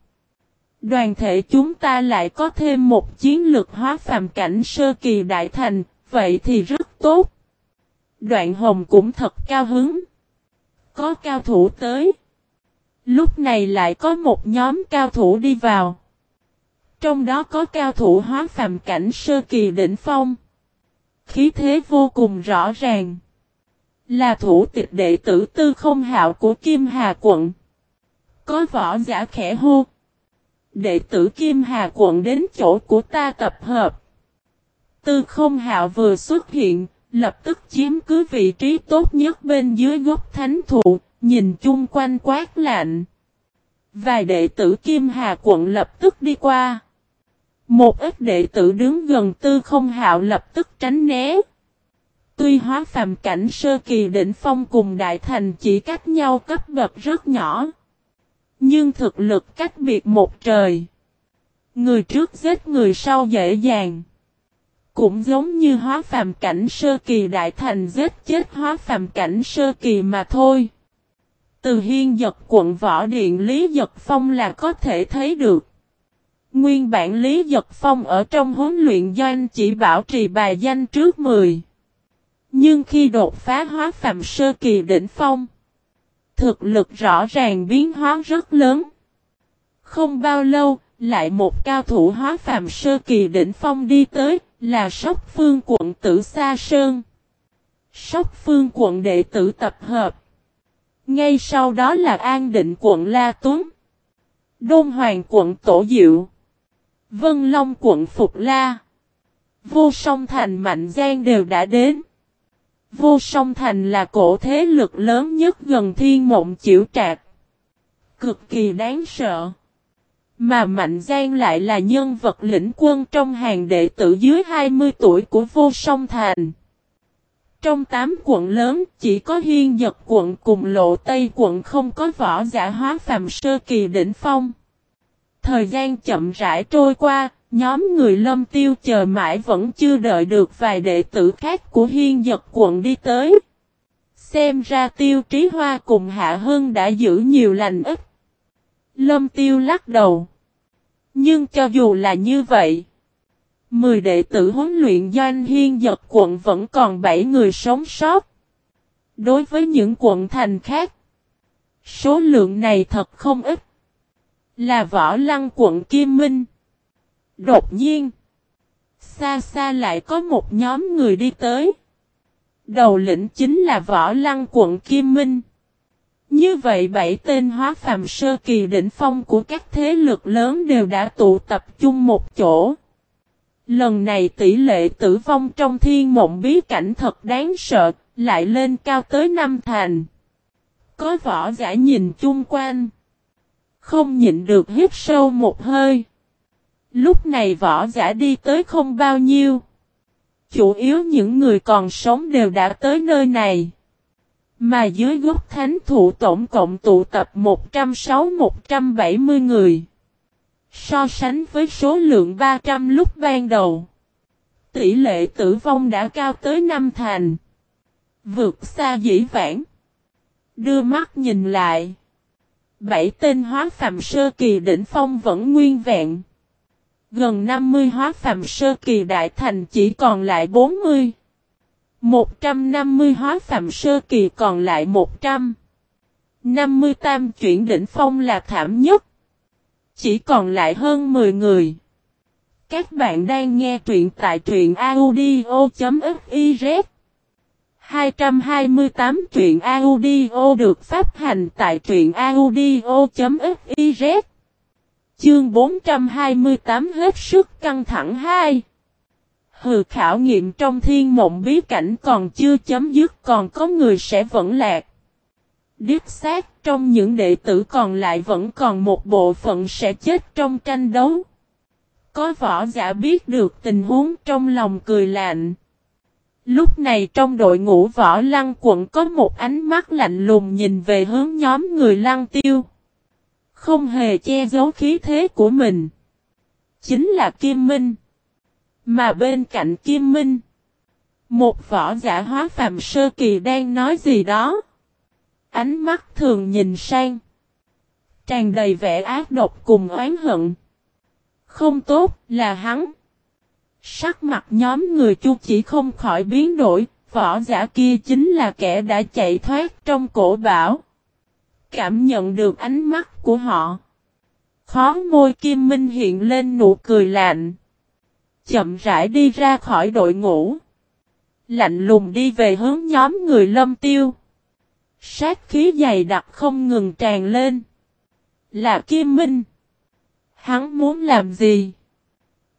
Đoàn thể chúng ta lại có thêm một chiến lược hóa phàm cảnh sơ kỳ đại thành, vậy thì rất tốt. Đoạn hồng cũng thật cao hứng. Có cao thủ tới. Lúc này lại có một nhóm cao thủ đi vào. Trong đó có cao thủ hóa phàm cảnh sơ kỳ đỉnh phong. Khí thế vô cùng rõ ràng. Là thủ tịch đệ tử tư không hạo của Kim Hà quận. Có võ giả khẽ hô. Đệ tử Kim Hà quận đến chỗ của ta tập hợp. Tư không hạo vừa xuất hiện, lập tức chiếm cứ vị trí tốt nhất bên dưới gốc thánh thụ, nhìn chung quanh quát lạnh. Vài đệ tử Kim Hà quận lập tức đi qua. Một ít đệ tử đứng gần tư không hạo lập tức tránh né. Tuy hóa phàm cảnh sơ kỳ đỉnh phong cùng đại thành chỉ cách nhau cấp bậc rất nhỏ. Nhưng thực lực cách biệt một trời. Người trước giết người sau dễ dàng. Cũng giống như hóa phàm cảnh sơ kỳ đại thành giết chết hóa phàm cảnh sơ kỳ mà thôi. Từ hiên giật quận võ điện Lý Giật Phong là có thể thấy được. Nguyên bản Lý Giật Phong ở trong huấn luyện doanh chỉ bảo trì bài danh trước 10. Nhưng khi đột phá hóa phàm sơ kỳ đỉnh phong, thực lực rõ ràng biến hóa rất lớn. Không bao lâu, lại một cao thủ hóa phàm sơ kỳ đỉnh phong đi tới, là Sóc Phương quận tử Sa Sơn. Sóc Phương quận đệ tử tập hợp. Ngay sau đó là An Định quận La Tuấn. Đôn Hoàng quận Tổ Diệu. Vân Long quận Phục La. Vô song thành Mạnh Giang đều đã đến. Vô song thành là cổ thế lực lớn nhất gần thiên mộng chịu trạc. Cực kỳ đáng sợ. Mà Mạnh Giang lại là nhân vật lĩnh quân trong hàng đệ tử dưới 20 tuổi của vô song thành. Trong 8 quận lớn chỉ có hiên giật quận cùng lộ Tây quận không có võ giả hóa phàm sơ kỳ đỉnh phong. Thời gian chậm rãi trôi qua, nhóm người lâm tiêu chờ mãi vẫn chưa đợi được vài đệ tử khác của hiên giật quận đi tới. Xem ra tiêu trí hoa cùng hạ hưng đã giữ nhiều lành ít. Lâm tiêu lắc đầu. Nhưng cho dù là như vậy, Mười đệ tử huấn luyện doanh hiên giật quận vẫn còn bảy người sống sót. Đối với những quận thành khác, số lượng này thật không ít. Là võ lăng quận Kim Minh. Đột nhiên, xa xa lại có một nhóm người đi tới. Đầu lĩnh chính là võ lăng quận Kim Minh. Như vậy bảy tên hóa phàm sơ kỳ đỉnh phong của các thế lực lớn đều đã tụ tập chung một chỗ. Lần này tỷ lệ tử vong trong thiên mộng bí cảnh thật đáng sợ, lại lên cao tới năm thành. Có võ giả nhìn chung quanh. Không nhịn được hít sâu một hơi. Lúc này võ giả đi tới không bao nhiêu. Chủ yếu những người còn sống đều đã tới nơi này. Mà dưới gốc thánh thụ tổng cộng tụ tập 106-170 người. So sánh với số lượng 300 lúc ban đầu. Tỷ lệ tử vong đã cao tới năm thành. Vượt xa dĩ vãng. Đưa mắt nhìn lại. Bảy tên hóa phạm sơ kỳ đỉnh phong vẫn nguyên vẹn. Gần 50 hóa phạm sơ kỳ đại thành chỉ còn lại 40. 150 hóa phạm sơ kỳ còn lại 100. 50 tam chuyển đỉnh phong là thảm nhất. Chỉ còn lại hơn 10 người. Các bạn đang nghe truyện tại truyện audio.fiz 228 truyện audio được phát hành tại truyện audio.fiz Chương 428 hết sức căng thẳng 2 Hừ, khảo nghiệm trong thiên mộng bí cảnh còn chưa chấm dứt, còn có người sẽ vẫn lạc. Điếp xác, trong những đệ tử còn lại vẫn còn một bộ phận sẽ chết trong tranh đấu. Có võ giả biết được tình huống trong lòng cười lạnh. Lúc này trong đội ngũ võ lăng quận có một ánh mắt lạnh lùng nhìn về hướng nhóm người lăng tiêu. Không hề che giấu khí thế của mình. Chính là Kim Minh. Mà bên cạnh Kim Minh. Một võ giả hóa phàm sơ kỳ đang nói gì đó. Ánh mắt thường nhìn sang. Tràn đầy vẻ ác độc cùng oán hận. Không tốt là hắn. Sắc mặt nhóm người chu chỉ không khỏi biến đổi, võ giả kia chính là kẻ đã chạy thoát trong cổ bảo. Cảm nhận được ánh mắt của họ. Khó môi kim minh hiện lên nụ cười lạnh. Chậm rãi đi ra khỏi đội ngũ. Lạnh lùng đi về hướng nhóm người lâm tiêu. Sát khí dày đặc không ngừng tràn lên. Là Kim Minh. Hắn muốn làm gì?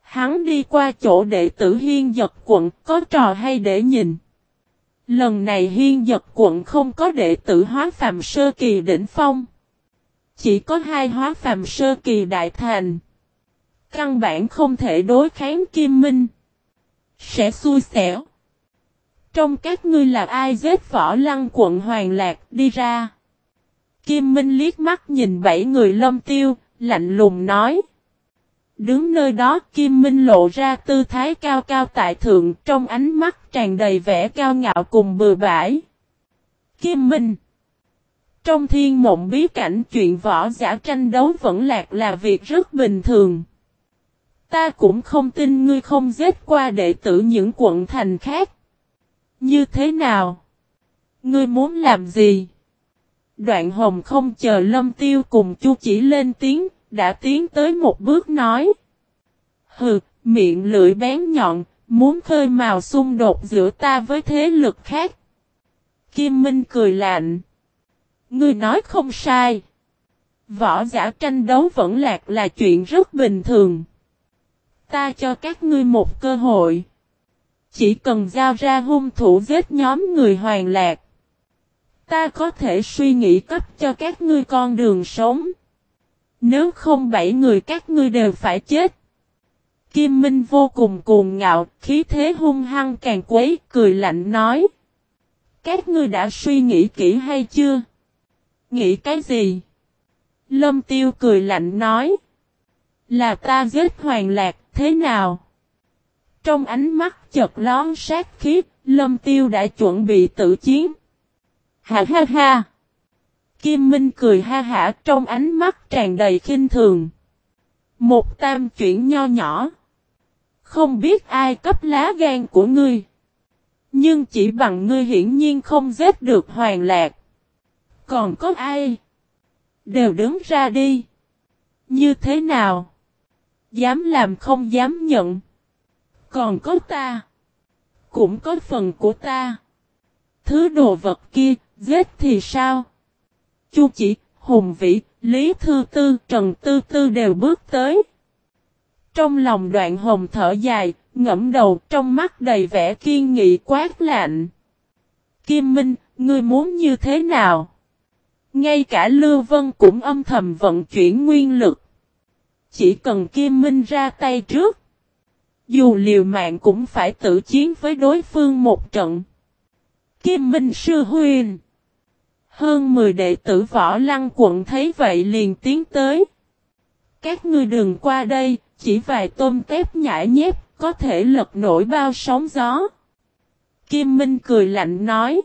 Hắn đi qua chỗ đệ tử hiên giật quận có trò hay để nhìn. Lần này hiên giật quận không có đệ tử hóa phàm sơ kỳ đỉnh phong. Chỉ có hai hóa phàm sơ kỳ đại thành. Căn bản không thể đối kháng Kim Minh. Sẽ xui xẻo. Trong các ngươi là ai giết võ lăng quận Hoàng Lạc đi ra. Kim Minh liếc mắt nhìn bảy người lâm tiêu, lạnh lùng nói. Đứng nơi đó Kim Minh lộ ra tư thái cao cao tại thượng trong ánh mắt tràn đầy vẻ cao ngạo cùng bừa bãi. Kim Minh Trong thiên mộng bí cảnh chuyện võ giả tranh đấu vẫn lạc là việc rất bình thường. Ta cũng không tin ngươi không giết qua đệ tử những quận thành khác. Như thế nào? Ngươi muốn làm gì? Đoạn hồng không chờ lâm tiêu cùng chu chỉ lên tiếng, đã tiến tới một bước nói. Hừ, miệng lưỡi bén nhọn, muốn khơi mào xung đột giữa ta với thế lực khác. Kim Minh cười lạnh. Ngươi nói không sai. Võ giả tranh đấu vẫn lạc là chuyện rất bình thường. Ta cho các ngươi một cơ hội. Chỉ cần giao ra hung thủ giết nhóm người hoàng lạc. Ta có thể suy nghĩ cấp cho các ngươi con đường sống. Nếu không bảy người các ngươi đều phải chết. Kim Minh vô cùng cuồng ngạo, khí thế hung hăng càng quấy, cười lạnh nói. Các ngươi đã suy nghĩ kỹ hay chưa? Nghĩ cái gì? Lâm Tiêu cười lạnh nói. Là ta giết hoàng lạc, thế nào? Trong ánh mắt chật lón sát khiếp, Lâm Tiêu đã chuẩn bị tự chiến. Ha ha ha! Kim Minh cười ha hả trong ánh mắt tràn đầy khinh thường. Một tam chuyển nho nhỏ. Không biết ai cấp lá gan của ngươi. Nhưng chỉ bằng ngươi hiển nhiên không giết được hoàng lạc. Còn có ai? Đều đứng ra đi. Như thế nào? Dám làm không dám nhận. Còn có ta. Cũng có phần của ta. Thứ đồ vật kia, giết thì sao? Chu chỉ, Hùng Vĩ, Lý Thư Tư, Trần Tư Tư đều bước tới. Trong lòng đoạn hồng thở dài, ngẫm đầu trong mắt đầy vẻ kiên nghị quát lạnh. Kim Minh, ngươi muốn như thế nào? Ngay cả Lưu Vân cũng âm thầm vận chuyển nguyên lực. Chỉ cần Kim Minh ra tay trước. Dù liều mạng cũng phải tự chiến với đối phương một trận. Kim Minh sư huyền. Hơn 10 đệ tử võ lăng quận thấy vậy liền tiến tới. Các ngươi đừng qua đây, chỉ vài tôm tép nhãi nhép, có thể lật nổi bao sóng gió. Kim Minh cười lạnh nói.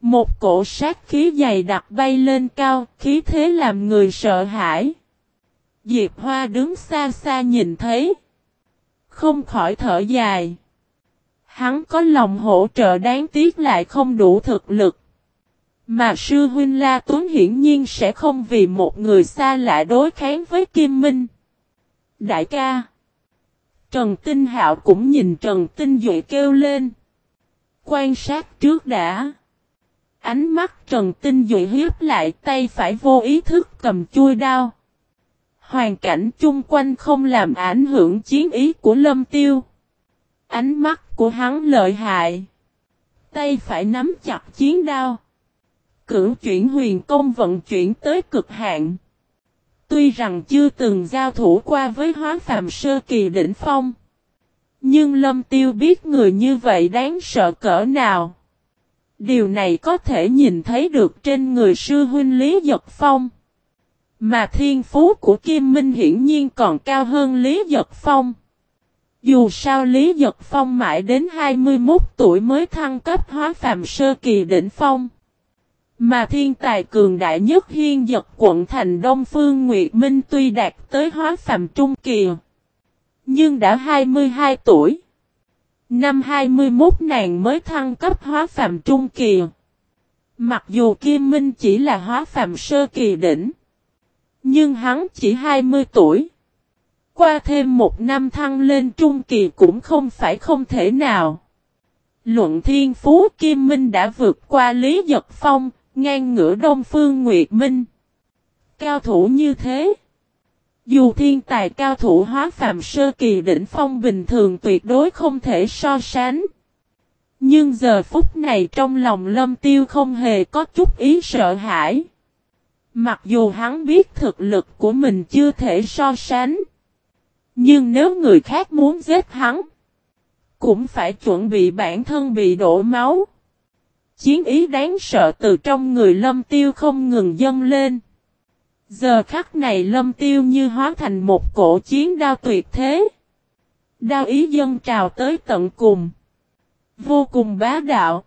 Một cổ sát khí dày đặc bay lên cao, khí thế làm người sợ hãi. Diệp Hoa đứng xa xa nhìn thấy. Không khỏi thở dài. Hắn có lòng hỗ trợ đáng tiếc lại không đủ thực lực. Mà sư huynh La Tuấn hiển nhiên sẽ không vì một người xa lạ đối kháng với Kim Minh. Đại ca. Trần Tinh Hạo cũng nhìn Trần Tinh Duệ kêu lên. Quan sát trước đã. Ánh mắt Trần Tinh Duệ hiếp lại tay phải vô ý thức cầm chui đao. Hoàn cảnh chung quanh không làm ảnh hưởng chiến ý của Lâm Tiêu. Ánh mắt của hắn lợi hại. Tay phải nắm chặt chiến đao. Cửu chuyển huyền công vận chuyển tới cực hạn. Tuy rằng chưa từng giao thủ qua với hóa phàm sơ kỳ đỉnh phong. Nhưng Lâm Tiêu biết người như vậy đáng sợ cỡ nào. Điều này có thể nhìn thấy được trên người sư huynh Lý Dật Phong. Mà thiên phú của Kim Minh hiển nhiên còn cao hơn Lý Giật Phong. Dù sao Lý Giật Phong mãi đến 21 tuổi mới thăng cấp hóa phàm sơ kỳ đỉnh phong. Mà thiên tài cường đại nhất hiên giật quận thành Đông Phương Nguyệt Minh tuy đạt tới hóa phàm trung kỳ. Nhưng đã 22 tuổi. Năm 21 nàng mới thăng cấp hóa phàm trung kỳ. Mặc dù Kim Minh chỉ là hóa phàm sơ kỳ đỉnh. Nhưng hắn chỉ 20 tuổi. Qua thêm một năm thăng lên trung kỳ cũng không phải không thể nào. Luận thiên phú Kim Minh đã vượt qua Lý Giật Phong, ngang ngửa Đông Phương Nguyệt Minh. Cao thủ như thế. Dù thiên tài cao thủ hóa phàm sơ kỳ đỉnh phong bình thường tuyệt đối không thể so sánh. Nhưng giờ phút này trong lòng lâm tiêu không hề có chút ý sợ hãi. Mặc dù hắn biết thực lực của mình chưa thể so sánh. Nhưng nếu người khác muốn giết hắn. Cũng phải chuẩn bị bản thân bị đổ máu. Chiến ý đáng sợ từ trong người lâm tiêu không ngừng dâng lên. Giờ khắc này lâm tiêu như hóa thành một cổ chiến đao tuyệt thế. Đao ý dân trào tới tận cùng. Vô cùng bá đạo.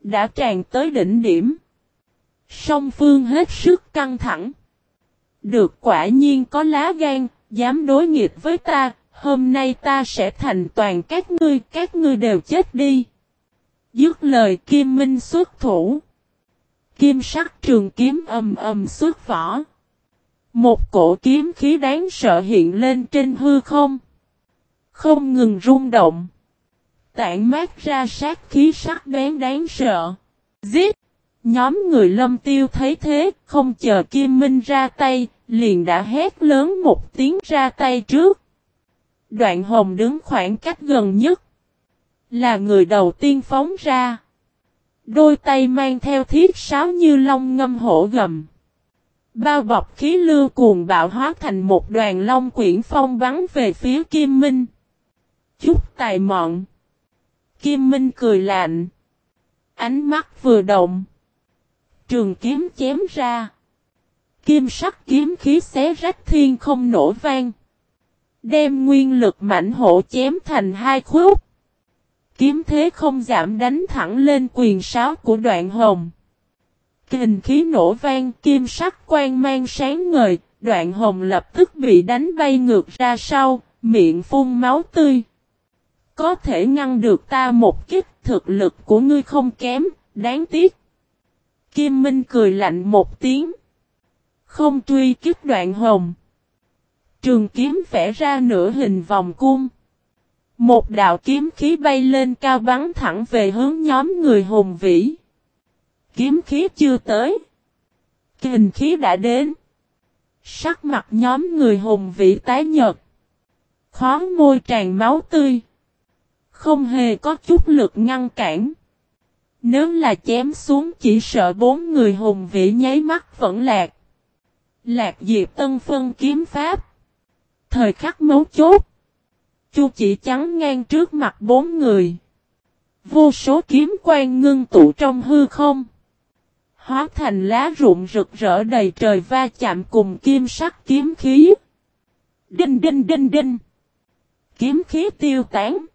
Đã tràn tới đỉnh điểm. Song phương hết sức căng thẳng. Được quả nhiên có lá gan, dám đối nghịch với ta, hôm nay ta sẽ thành toàn các ngươi, các ngươi đều chết đi. Dứt lời Kim Minh xuất thủ. Kim sắc trường kiếm ầm ầm xuất vỏ. Một cổ kiếm khí đáng sợ hiện lên trên hư không. Không ngừng rung động. Tản mát ra sát khí sắc bén đáng sợ. Giết! Nhóm người lâm tiêu thấy thế, không chờ Kim Minh ra tay, liền đã hét lớn một tiếng ra tay trước. Đoạn hồng đứng khoảng cách gần nhất. Là người đầu tiên phóng ra. Đôi tay mang theo thiết sáo như long ngâm hổ gầm. Bao bọc khí lưu cuồng bạo hóa thành một đoàn long quyển phong bắn về phía Kim Minh. Chút tài mọn. Kim Minh cười lạnh. Ánh mắt vừa động. Trường kiếm chém ra. Kim sắc kiếm khí xé rách thiên không nổ vang. Đem nguyên lực mạnh hộ chém thành hai khúc. Kiếm thế không giảm đánh thẳng lên quyền sáo của đoạn hồng. Kình khí nổ vang kim sắc quang mang sáng ngời, đoạn hồng lập tức bị đánh bay ngược ra sau, miệng phun máu tươi. Có thể ngăn được ta một kích thực lực của ngươi không kém, đáng tiếc. Kim Minh cười lạnh một tiếng. Không truy kích đoạn hồng. Trường kiếm vẽ ra nửa hình vòng cung. Một đạo kiếm khí bay lên cao bắn thẳng về hướng nhóm người hùng vĩ. Kiếm khí chưa tới. Kình khí đã đến. Sắc mặt nhóm người hùng vĩ tái nhật. Khó môi tràn máu tươi. Không hề có chút lực ngăn cản. Nếu là chém xuống chỉ sợ bốn người hùng vĩ nháy mắt vẫn lạc. Lạc diệp tân phân kiếm pháp. Thời khắc mấu chốt. Chu chỉ trắng ngang trước mặt bốn người. Vô số kiếm quan ngưng tụ trong hư không. hóa thành lá rụng rực rỡ đầy trời va chạm cùng kim sắc kiếm khí. Đinh đinh đinh đinh. Kiếm khí tiêu tán.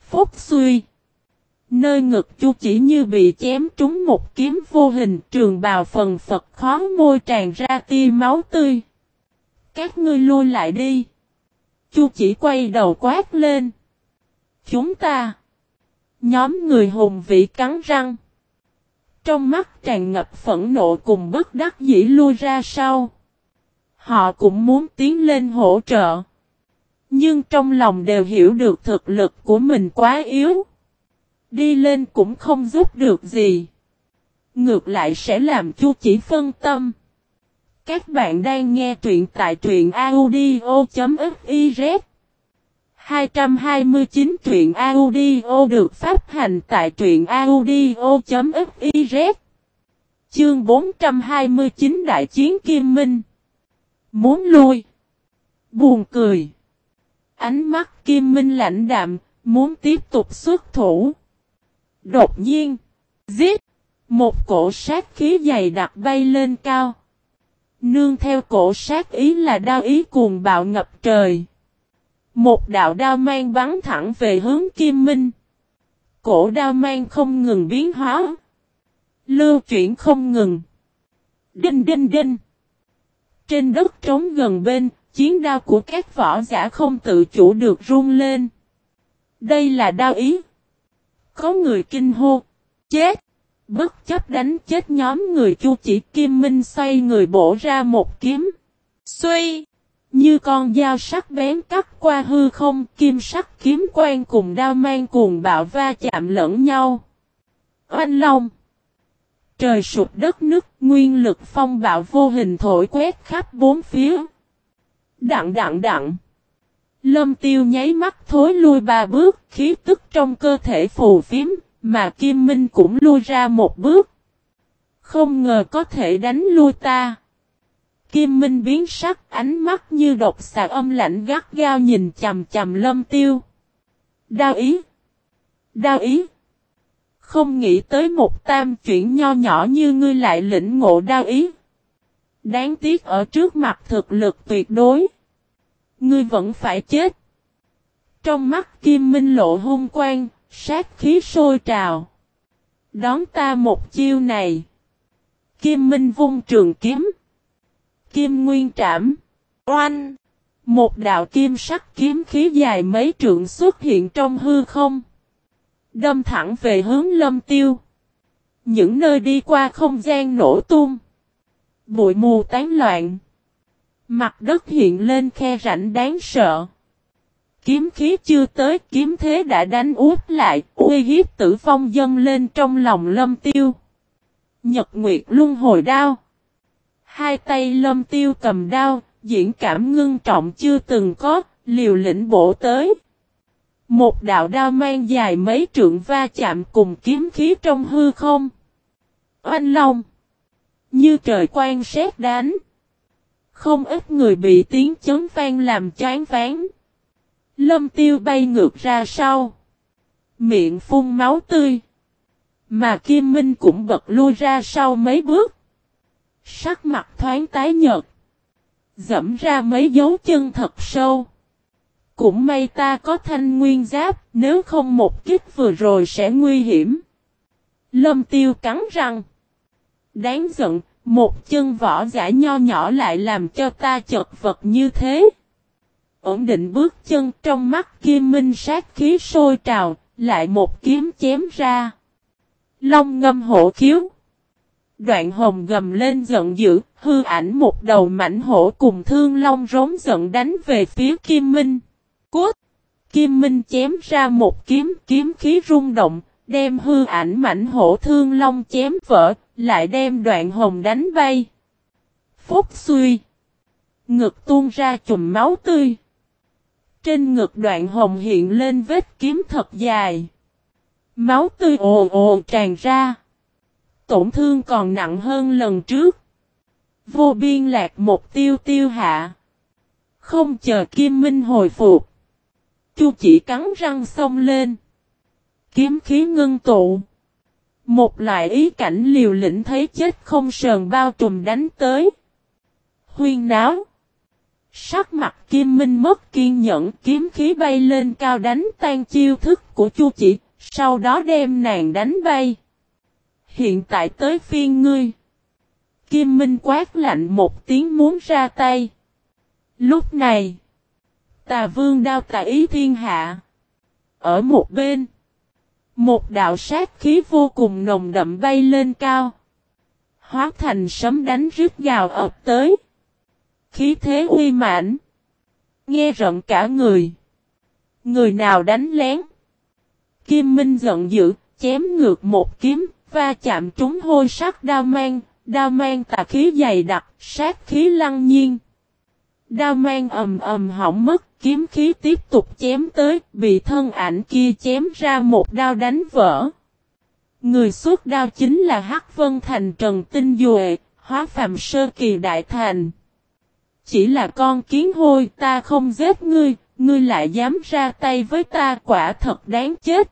Phúc suy. Nơi ngực chu chỉ như bị chém trúng một kiếm vô hình, trường bào phần phật khó môi tràn ra tia máu tươi. Các ngươi lui lại đi. Chu chỉ quay đầu quát lên. Chúng ta. Nhóm người hùng vĩ cắn răng. Trong mắt tràn ngập phẫn nộ cùng bất đắc dĩ lui ra sau. Họ cũng muốn tiến lên hỗ trợ. Nhưng trong lòng đều hiểu được thực lực của mình quá yếu. Đi lên cũng không giúp được gì. Ngược lại sẽ làm chu chỉ phân tâm. Các bạn đang nghe truyện tại truyện audio.fiz 229 truyện audio được phát hành tại truyện audio.fiz Chương 429 Đại chiến Kim Minh. Muốn lui. Buồn cười. Ánh mắt Kim Minh lạnh đạm, Muốn tiếp tục xuất thủ. Đột nhiên Giết Một cổ sát khí dày đặc bay lên cao Nương theo cổ sát ý là đao ý cuồng bạo ngập trời một đạo đao mang bắn thẳng về hướng Kim Minh. Cổ đao mang không ngừng biến hóa. Lưu chuyển không ngừng. Đinh đinh đinh. Trên đất trống gần bên, chiến đao của các võ giả không tự chủ được run lên. Đây là đao ý. Có người kinh hô. Chết. Bất chấp đánh chết nhóm người chu chỉ Kim Minh xoay người bổ ra một kiếm. Xuy. Như con dao sắc bén cắt qua hư không, kim sắc kiếm quen cùng đao mang cuồng bạo va chạm lẫn nhau. Oanh long! Trời sụp đất nước nguyên lực phong bạo vô hình thổi quét khắp bốn phía. Đặng đặng đặng! Lâm tiêu nháy mắt thối lui ba bước, khí tức trong cơ thể phù phiếm, mà Kim Minh cũng lui ra một bước. Không ngờ có thể đánh lui ta. Kim Minh biến sắc ánh mắt như độc xà âm lạnh gắt gao nhìn chầm chầm lâm tiêu. Đao ý. Đao ý. Không nghĩ tới một tam chuyển nho nhỏ như ngươi lại lĩnh ngộ đao ý. Đáng tiếc ở trước mặt thực lực tuyệt đối. Ngươi vẫn phải chết. Trong mắt Kim Minh lộ hung quang, sát khí sôi trào. Đón ta một chiêu này. Kim Minh vung trường kiếm. Kim Nguyên Trảm. Oanh! Một đạo kim sắc kiếm khí dài mấy trượng xuất hiện trong hư không. Đâm thẳng về hướng lâm tiêu. Những nơi đi qua không gian nổ tung. Bụi mù tán loạn. Mặt đất hiện lên khe rãnh đáng sợ. Kiếm khí chưa tới kiếm thế đã đánh úp lại, uy hiếp tử phong dâng lên trong lòng lâm tiêu. Nhật Nguyệt luân hồi đao. Hai tay lâm tiêu cầm đao, diễn cảm ngưng trọng chưa từng có, liều lĩnh bổ tới. Một đạo đao mang dài mấy trượng va chạm cùng kiếm khí trong hư không. Oanh long. Như trời quan xét đánh. Không ít người bị tiếng chấn vang làm chán ván. Lâm tiêu bay ngược ra sau. Miệng phun máu tươi. Mà Kim Minh cũng bật lui ra sau mấy bước. Sắc mặt thoáng tái nhợt. Dẫm ra mấy dấu chân thật sâu. Cũng may ta có thanh nguyên giáp, nếu không một kích vừa rồi sẽ nguy hiểm. Lâm tiêu cắn răng. Đáng giận, một chân võ giả nho nhỏ lại làm cho ta chật vật như thế. Ổn định bước chân trong mắt kim minh sát khí sôi trào, lại một kiếm chém ra. Long ngâm hổ khiếu. Đoạn hồng gầm lên giận dữ, hư ảnh một đầu mảnh hổ cùng thương long rống giận đánh về phía Kim Minh. Cốt! Kim Minh chém ra một kiếm, kiếm khí rung động, đem hư ảnh mảnh hổ thương long chém vỡ, lại đem đoạn hồng đánh bay. Phúc suy! Ngực tuôn ra chùm máu tươi. Trên ngực đoạn hồng hiện lên vết kiếm thật dài. Máu tươi ồ ồ tràn ra tổn thương còn nặng hơn lần trước. Vô biên lạc một tiêu tiêu hạ. Không chờ Kim Minh hồi phục. Chu chỉ cắn răng xông lên. Kiếm khí ngưng tụ. Một loại ý cảnh liều lĩnh thấy chết không sờn bao trùm đánh tới. Huyên náo. Sắc mặt Kim Minh mất kiên nhẫn kiếm khí bay lên cao đánh tan chiêu thức của Chu Chỉ, sau đó đem nàng đánh bay. Hiện tại tới phiên ngươi. Kim Minh quát lạnh một tiếng muốn ra tay. Lúc này, tà vương đao tà ý thiên hạ. Ở một bên, một đạo sát khí vô cùng nồng đậm bay lên cao. Hóa thành sấm đánh rít gào ập tới. Khí thế uy mãnh. Nghe rợn cả người. Người nào đánh lén. Kim Minh giận dữ, chém ngược một kiếm, va chạm trúng hôi sắc đao mang, đao mang tà khí dày đặc, sát khí lăng nhiên. Đao mang ầm ầm hỏng mất, kiếm khí tiếp tục chém tới, bị thân ảnh kia chém ra một đao đánh vỡ. Người xuất đao chính là Hắc Vân Thành Trần Tinh Duệ, hóa phàm sơ kỳ đại thành. Chỉ là con kiến hôi ta không giết ngươi, ngươi lại dám ra tay với ta quả thật đáng chết.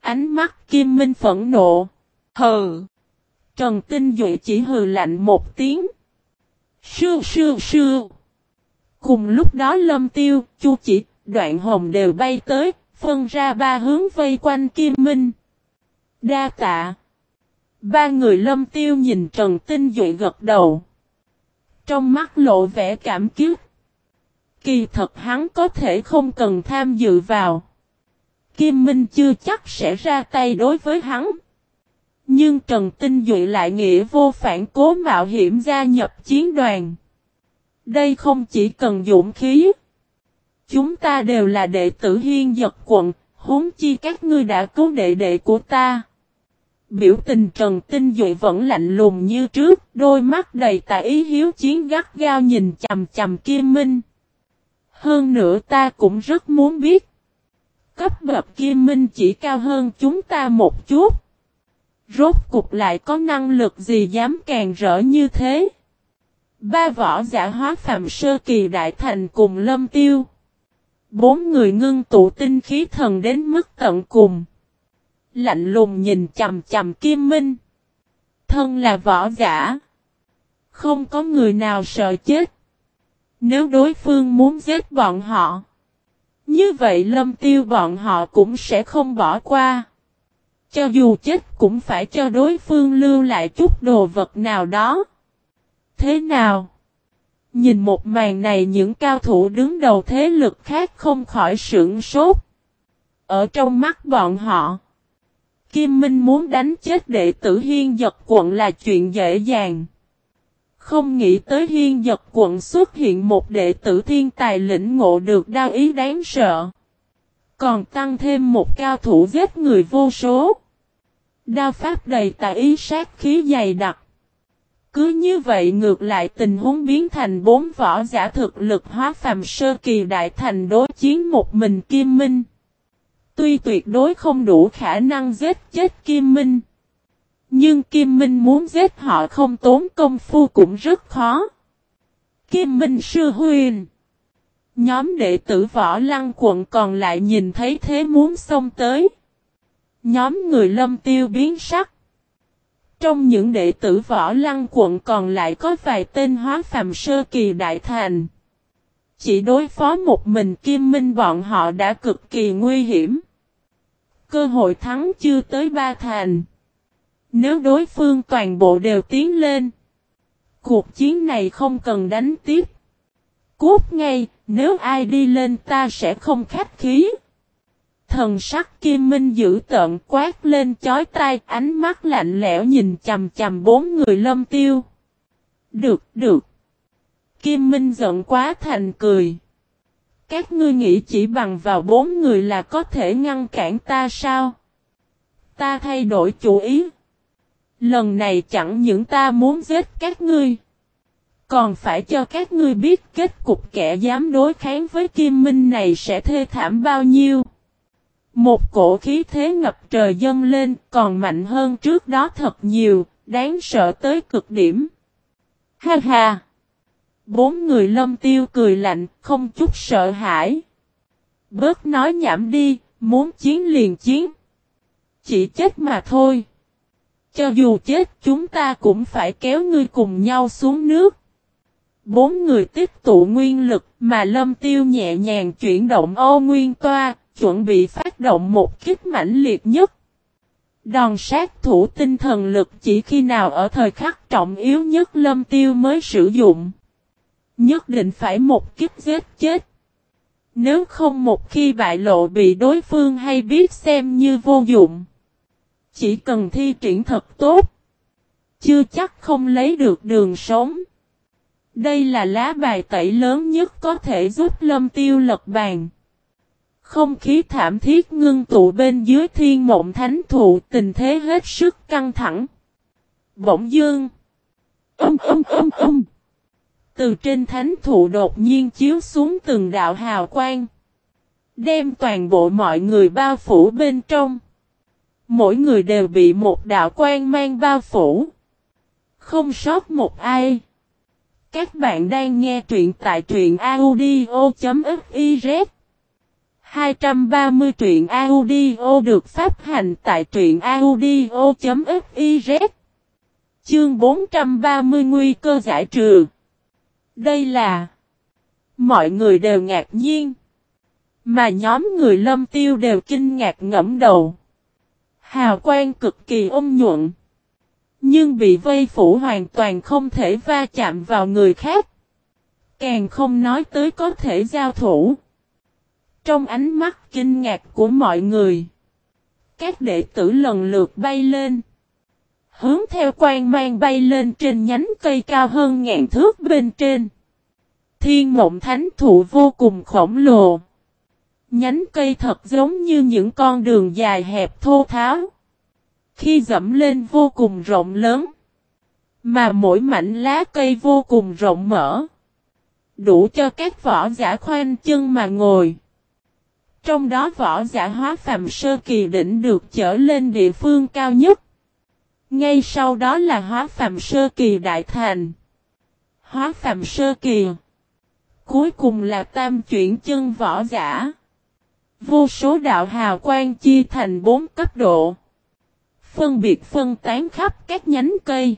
Ánh mắt Kim Minh phẫn nộ. Hừ. Trần Tinh Duệ chỉ hừ lạnh một tiếng. Sư sư sư. Cùng lúc đó Lâm Tiêu, Chu Chỉ, Đoạn Hồng đều bay tới, phân ra ba hướng vây quanh Kim Minh. Đa tạ. Ba người Lâm Tiêu nhìn Trần Tinh Duệ gật đầu. Trong mắt lộ vẻ cảm kích. Kỳ thật hắn có thể không cần tham dự vào. Kim Minh chưa chắc sẽ ra tay đối với hắn. Nhưng Trần Tinh Duệ lại nghĩa vô phản cố mạo hiểm gia nhập chiến đoàn. Đây không chỉ cần dũng khí. Chúng ta đều là đệ tử hiên giật quận, huống chi các ngươi đã cứu đệ đệ của ta. Biểu tình Trần Tinh Duệ vẫn lạnh lùng như trước, đôi mắt đầy tà ý hiếu chiến gắt gao nhìn chầm chầm Kim Minh. Hơn nữa ta cũng rất muốn biết. Cấp bậc Kim Minh chỉ cao hơn chúng ta một chút. Rốt cục lại có năng lực gì dám càng rỡ như thế. Ba võ giả hóa phạm sơ kỳ đại thành cùng lâm tiêu. Bốn người ngưng tụ tinh khí thần đến mức tận cùng. Lạnh lùng nhìn chầm chầm kim minh. Thân là võ giả. Không có người nào sợ chết. Nếu đối phương muốn giết bọn họ. Như vậy lâm tiêu bọn họ cũng sẽ không bỏ qua. Cho dù chết cũng phải cho đối phương lưu lại chút đồ vật nào đó. Thế nào? Nhìn một màn này những cao thủ đứng đầu thế lực khác không khỏi sưởng sốt. Ở trong mắt bọn họ, Kim Minh muốn đánh chết đệ tử Hiên Giật quận là chuyện dễ dàng. Không nghĩ tới Hiên Giật quận xuất hiện một đệ tử thiên tài lĩnh ngộ được đao ý đáng sợ. Còn tăng thêm một cao thủ giết người vô số. Đao pháp đầy tà ý sát khí dày đặc. Cứ như vậy ngược lại tình huống biến thành bốn võ giả thực lực hóa phàm sơ kỳ đại thành đối chiến một mình Kim Minh. Tuy tuyệt đối không đủ khả năng giết chết Kim Minh. Nhưng Kim Minh muốn giết họ không tốn công phu cũng rất khó. Kim Minh sư huyền. Nhóm đệ tử võ lăng quận còn lại nhìn thấy thế muốn xông tới. Nhóm người lâm tiêu biến sắc. Trong những đệ tử võ lăng quận còn lại có vài tên hóa phàm sơ kỳ đại thành. Chỉ đối phó một mình Kim Minh bọn họ đã cực kỳ nguy hiểm. Cơ hội thắng chưa tới ba thành. Nếu đối phương toàn bộ đều tiến lên. Cuộc chiến này không cần đánh tiếp. Cút ngay, nếu ai đi lên ta sẽ không khách khí. Thần sắc kim minh giữ tợn quát lên chói tai ánh mắt lạnh lẽo nhìn chầm chầm bốn người lâm tiêu. Được, được. Kim minh giận quá thành cười. Các ngươi nghĩ chỉ bằng vào bốn người là có thể ngăn cản ta sao? Ta thay đổi chủ ý. Lần này chẳng những ta muốn giết các ngươi. Còn phải cho các ngươi biết kết cục kẻ dám đối kháng với Kim Minh này sẽ thê thảm bao nhiêu. Một cổ khí thế ngập trời dâng lên còn mạnh hơn trước đó thật nhiều, đáng sợ tới cực điểm. Ha ha! Bốn người lâm tiêu cười lạnh, không chút sợ hãi. Bớt nói nhảm đi, muốn chiến liền chiến. Chỉ chết mà thôi. Cho dù chết chúng ta cũng phải kéo ngươi cùng nhau xuống nước. Bốn người tiếp tụ nguyên lực mà lâm tiêu nhẹ nhàng chuyển động ô nguyên toa, chuẩn bị phát động một kích mãnh liệt nhất. Đòn sát thủ tinh thần lực chỉ khi nào ở thời khắc trọng yếu nhất lâm tiêu mới sử dụng. Nhất định phải một kích giết chết. Nếu không một khi bại lộ bị đối phương hay biết xem như vô dụng. Chỉ cần thi triển thật tốt. Chưa chắc không lấy được đường sống. Đây là lá bài tẩy lớn nhất có thể giúp lâm tiêu lật bàn. Không khí thảm thiết ngưng tụ bên dưới thiên mộng thánh thụ, tình thế hết sức căng thẳng. Bỗng dương. Âm âm âm âm. Từ trên thánh thụ đột nhiên chiếu xuống từng đạo hào quang. Đem toàn bộ mọi người bao phủ bên trong. Mỗi người đều bị một đạo quang mang bao phủ. Không sót một ai. Các bạn đang nghe truyện tại truyện audio.fif 230 truyện audio được phát hành tại truyện audio.fiz Chương 430 nguy cơ giải trừ. Đây là, Mọi người đều ngạc nhiên, Mà nhóm người lâm tiêu đều kinh ngạc ngẫm đầu. Hào quang cực kỳ ôm nhuận, Nhưng bị vây phủ hoàn toàn không thể va chạm vào người khác. Càng không nói tới có thể giao thủ trong ánh mắt kinh ngạc của mọi người, các đệ tử lần lượt bay lên. Hướng theo quan mang bay lên trên nhánh cây cao hơn ngàn thước bên trên. Thiên mộng thánh thụ vô cùng khổng lồ. Nhánh cây thật giống như những con đường dài hẹp thô tháo. Khi dẫm lên vô cùng rộng lớn. Mà mỗi mảnh lá cây vô cùng rộng mở. Đủ cho các võ giả khoanh chân mà ngồi. Trong đó võ giả hóa phàm sơ kỳ đỉnh được trở lên địa phương cao nhất. Ngay sau đó là hóa phàm sơ kỳ đại thành. Hóa phàm sơ kỳ. Cuối cùng là tam chuyển chân võ giả. Vô số đạo hào quang chia thành bốn cấp độ. Phân biệt phân tán khắp các nhánh cây.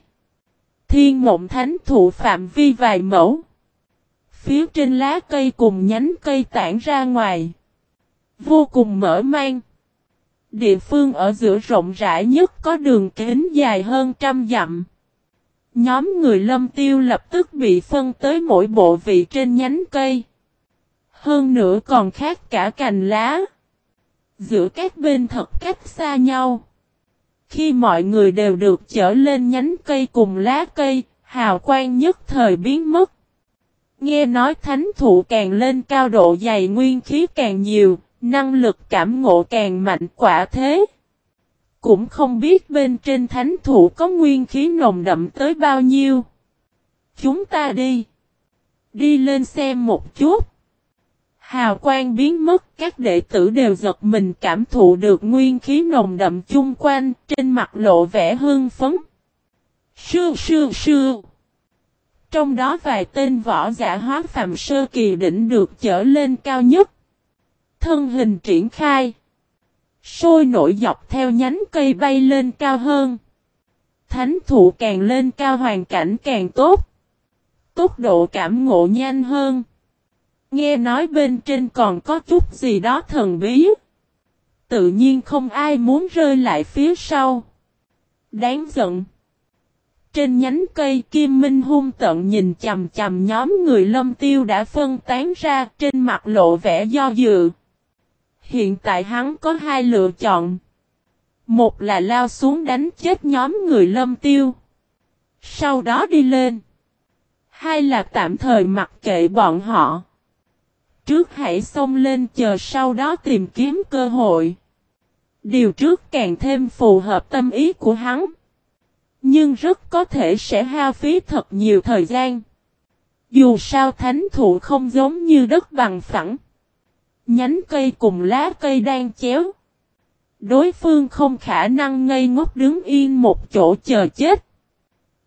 Thiên mộng thánh thụ phạm vi vài mẫu. Phía trên lá cây cùng nhánh cây tản ra ngoài. Vô cùng mở mang. Địa phương ở giữa rộng rãi nhất có đường kính dài hơn trăm dặm. Nhóm người lâm tiêu lập tức bị phân tới mỗi bộ vị trên nhánh cây. Hơn nữa còn khác cả cành lá. Giữa các bên thật cách xa nhau. Khi mọi người đều được trở lên nhánh cây cùng lá cây, hào quang nhất thời biến mất. Nghe nói thánh thụ càng lên cao độ dày nguyên khí càng nhiều, Năng lực cảm ngộ càng mạnh quả thế. Cũng không biết bên trên thánh thủ có nguyên khí nồng đậm tới bao nhiêu. Chúng ta đi. Đi lên xem một chút. Hào quang biến mất, các đệ tử đều giật mình cảm thụ được nguyên khí nồng đậm chung quanh, trên mặt lộ vẻ hương phấn. Sư sư sư. Trong đó vài tên võ giả hóa phàm sơ kỳ đỉnh được trở lên cao nhất thân hình triển khai. Sôi nổi dọc theo nhánh cây bay lên cao hơn. Thánh thụ càng lên cao hoàn cảnh càng tốt. Tốc độ cảm ngộ nhanh hơn. Nghe nói bên trên còn có chút gì đó thần bí. Tự nhiên không ai muốn rơi lại phía sau. Đáng giận. Trên nhánh cây Kim Minh hung tận nhìn chầm chầm nhóm người lâm tiêu đã phân tán ra trên mặt lộ vẻ do dự. Hiện tại hắn có hai lựa chọn. Một là lao xuống đánh chết nhóm người lâm tiêu. Sau đó đi lên. Hai là tạm thời mặc kệ bọn họ. Trước hãy xông lên chờ sau đó tìm kiếm cơ hội. Điều trước càng thêm phù hợp tâm ý của hắn. Nhưng rất có thể sẽ hao phí thật nhiều thời gian. Dù sao thánh thụ không giống như đất bằng phẳng. Nhánh cây cùng lá cây đang chéo. Đối phương không khả năng ngây ngốc đứng yên một chỗ chờ chết.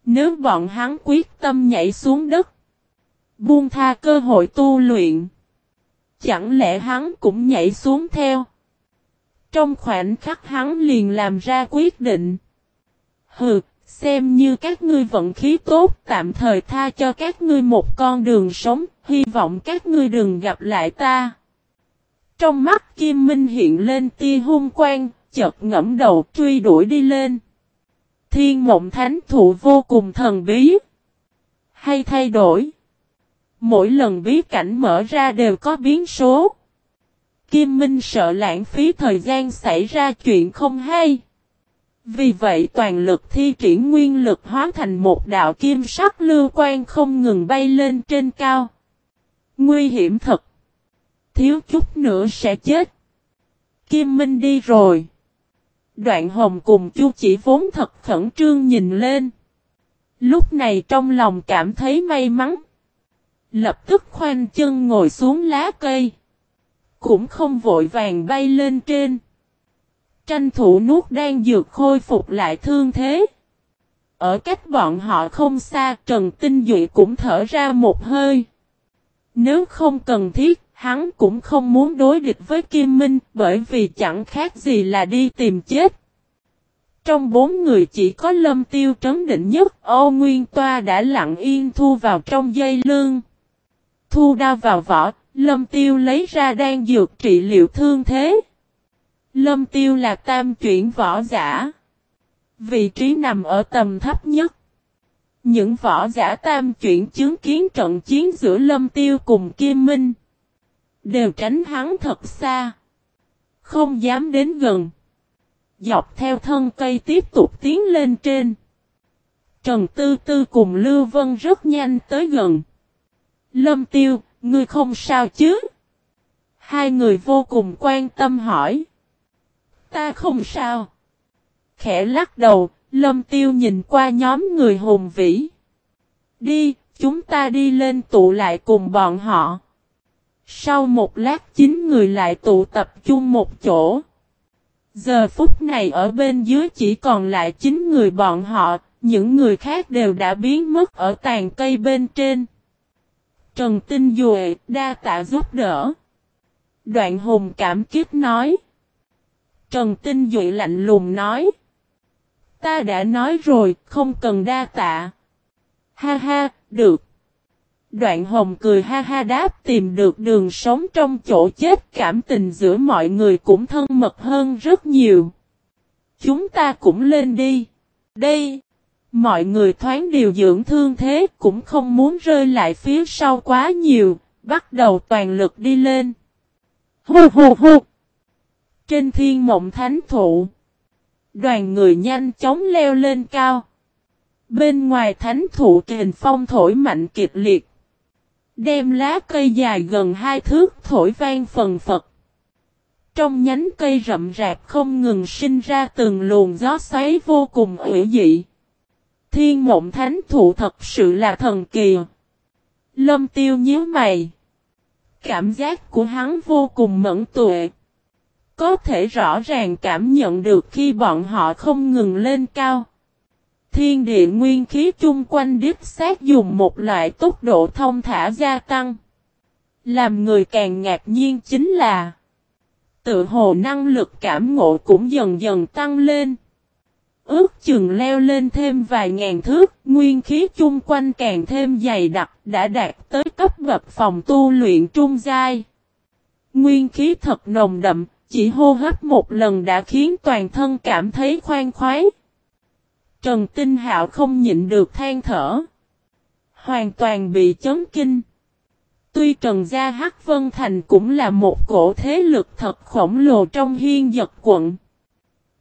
Nếu bọn hắn quyết tâm nhảy xuống đất. Buông tha cơ hội tu luyện. Chẳng lẽ hắn cũng nhảy xuống theo. Trong khoảnh khắc hắn liền làm ra quyết định. Hừ, xem như các ngươi vận khí tốt tạm thời tha cho các ngươi một con đường sống, hy vọng các ngươi đừng gặp lại ta. Trong mắt Kim Minh hiện lên tia hung quang, chợt ngẫm đầu truy đuổi đi lên. Thiên mộng thánh thụ vô cùng thần bí. Hay thay đổi. Mỗi lần bí cảnh mở ra đều có biến số. Kim Minh sợ lãng phí thời gian xảy ra chuyện không hay. Vì vậy toàn lực thi triển nguyên lực hóa thành một đạo kim sắc lưu quan không ngừng bay lên trên cao. Nguy hiểm thật. Thiếu chút nữa sẽ chết. Kim Minh đi rồi. Đoạn hồng cùng chu chỉ vốn thật khẩn trương nhìn lên. Lúc này trong lòng cảm thấy may mắn. Lập tức khoanh chân ngồi xuống lá cây. Cũng không vội vàng bay lên trên. Tranh thủ nuốt đang dược khôi phục lại thương thế. Ở cách bọn họ không xa Trần Tinh Duệ cũng thở ra một hơi. Nếu không cần thiết, hắn cũng không muốn đối địch với Kim Minh bởi vì chẳng khác gì là đi tìm chết. Trong bốn người chỉ có lâm tiêu trấn định nhất, Âu Nguyên Toa đã lặng yên thu vào trong dây lương. Thu đao vào vỏ, lâm tiêu lấy ra đang dược trị liệu thương thế. Lâm tiêu là tam chuyển võ giả. Vị trí nằm ở tầm thấp nhất. Những võ giả tam chuyển chứng kiến trận chiến giữa lâm tiêu cùng Kim Minh. Đều tránh hắn thật xa. Không dám đến gần. Dọc theo thân cây tiếp tục tiến lên trên. Trần Tư Tư cùng Lưu Vân rất nhanh tới gần. Lâm Tiêu, ngươi không sao chứ? Hai người vô cùng quan tâm hỏi. Ta không sao. Khẽ lắc đầu, Lâm Tiêu nhìn qua nhóm người hùng vĩ. Đi, chúng ta đi lên tụ lại cùng bọn họ. Sau một lát chín người lại tụ tập chung một chỗ. Giờ phút này ở bên dưới chỉ còn lại chín người bọn họ, những người khác đều đã biến mất ở tàn cây bên trên. Trần Tinh Duệ đa tạ giúp đỡ. Đoạn hùng cảm kích nói. Trần Tinh Duệ lạnh lùng nói. Ta đã nói rồi, không cần đa tạ. Ha ha, được. Đoạn hồng cười ha ha đáp tìm được đường sống trong chỗ chết cảm tình giữa mọi người cũng thân mật hơn rất nhiều. Chúng ta cũng lên đi. Đây. Mọi người thoáng điều dưỡng thương thế cũng không muốn rơi lại phía sau quá nhiều, bắt đầu toàn lực đi lên. Hù hù hù. Trên thiên mộng thánh thụ. Đoàn người nhanh chóng leo lên cao. Bên ngoài thánh thụ kình phong thổi mạnh kịch liệt. Đem lá cây dài gần hai thước thổi vang phần phật. Trong nhánh cây rậm rạp không ngừng sinh ra từng luồng gió xoáy vô cùng ủy dị. Thiên mộng thánh thụ thật sự là thần kỳ. Lâm tiêu nhíu mày. Cảm giác của hắn vô cùng mẫn tuệ. Có thể rõ ràng cảm nhận được khi bọn họ không ngừng lên cao. Thiên địa nguyên khí chung quanh đích sát dùng một loại tốc độ thông thả gia tăng. Làm người càng ngạc nhiên chính là Tự hồ năng lực cảm ngộ cũng dần dần tăng lên. Ước chừng leo lên thêm vài ngàn thước, nguyên khí chung quanh càng thêm dày đặc, đã đạt tới cấp bậc phòng tu luyện trung giai. Nguyên khí thật nồng đậm, chỉ hô hấp một lần đã khiến toàn thân cảm thấy khoan khoái. Trần Tinh Hạo không nhịn được than thở. Hoàn toàn bị chấn kinh. Tuy Trần Gia Hắc Vân Thành cũng là một cổ thế lực thật khổng lồ trong hiên giật quận.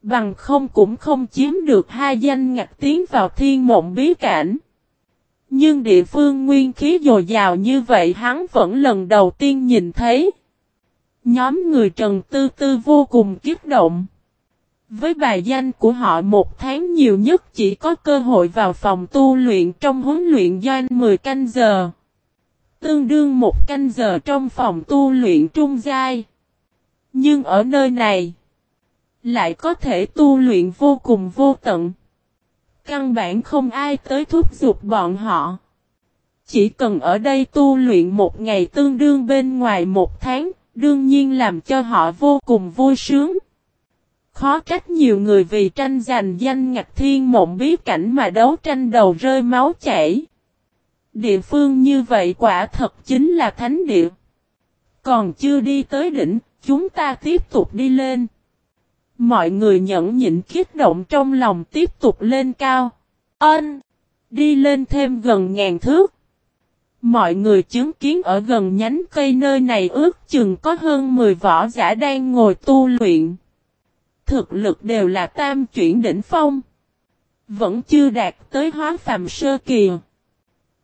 Bằng không cũng không chiếm được hai danh ngạch tiến vào thiên mộng bí cảnh. Nhưng địa phương nguyên khí dồi dào như vậy hắn vẫn lần đầu tiên nhìn thấy. Nhóm người Trần Tư Tư vô cùng kiếp động. Với bài danh của họ một tháng nhiều nhất chỉ có cơ hội vào phòng tu luyện trong huấn luyện doanh 10 canh giờ. Tương đương một canh giờ trong phòng tu luyện trung giai. Nhưng ở nơi này, lại có thể tu luyện vô cùng vô tận. Căn bản không ai tới thúc giục bọn họ. Chỉ cần ở đây tu luyện một ngày tương đương bên ngoài một tháng, đương nhiên làm cho họ vô cùng vui sướng. Khó trách nhiều người vì tranh giành danh ngạch thiên mộng bí cảnh mà đấu tranh đầu rơi máu chảy. Địa phương như vậy quả thật chính là thánh địa. Còn chưa đi tới đỉnh, chúng ta tiếp tục đi lên. Mọi người nhẫn nhịn kích động trong lòng tiếp tục lên cao. Ân! Đi lên thêm gần ngàn thước. Mọi người chứng kiến ở gần nhánh cây nơi này ước chừng có hơn 10 võ giả đang ngồi tu luyện. Thực lực đều là tam chuyển đỉnh phong. Vẫn chưa đạt tới hóa phàm sơ kỳ.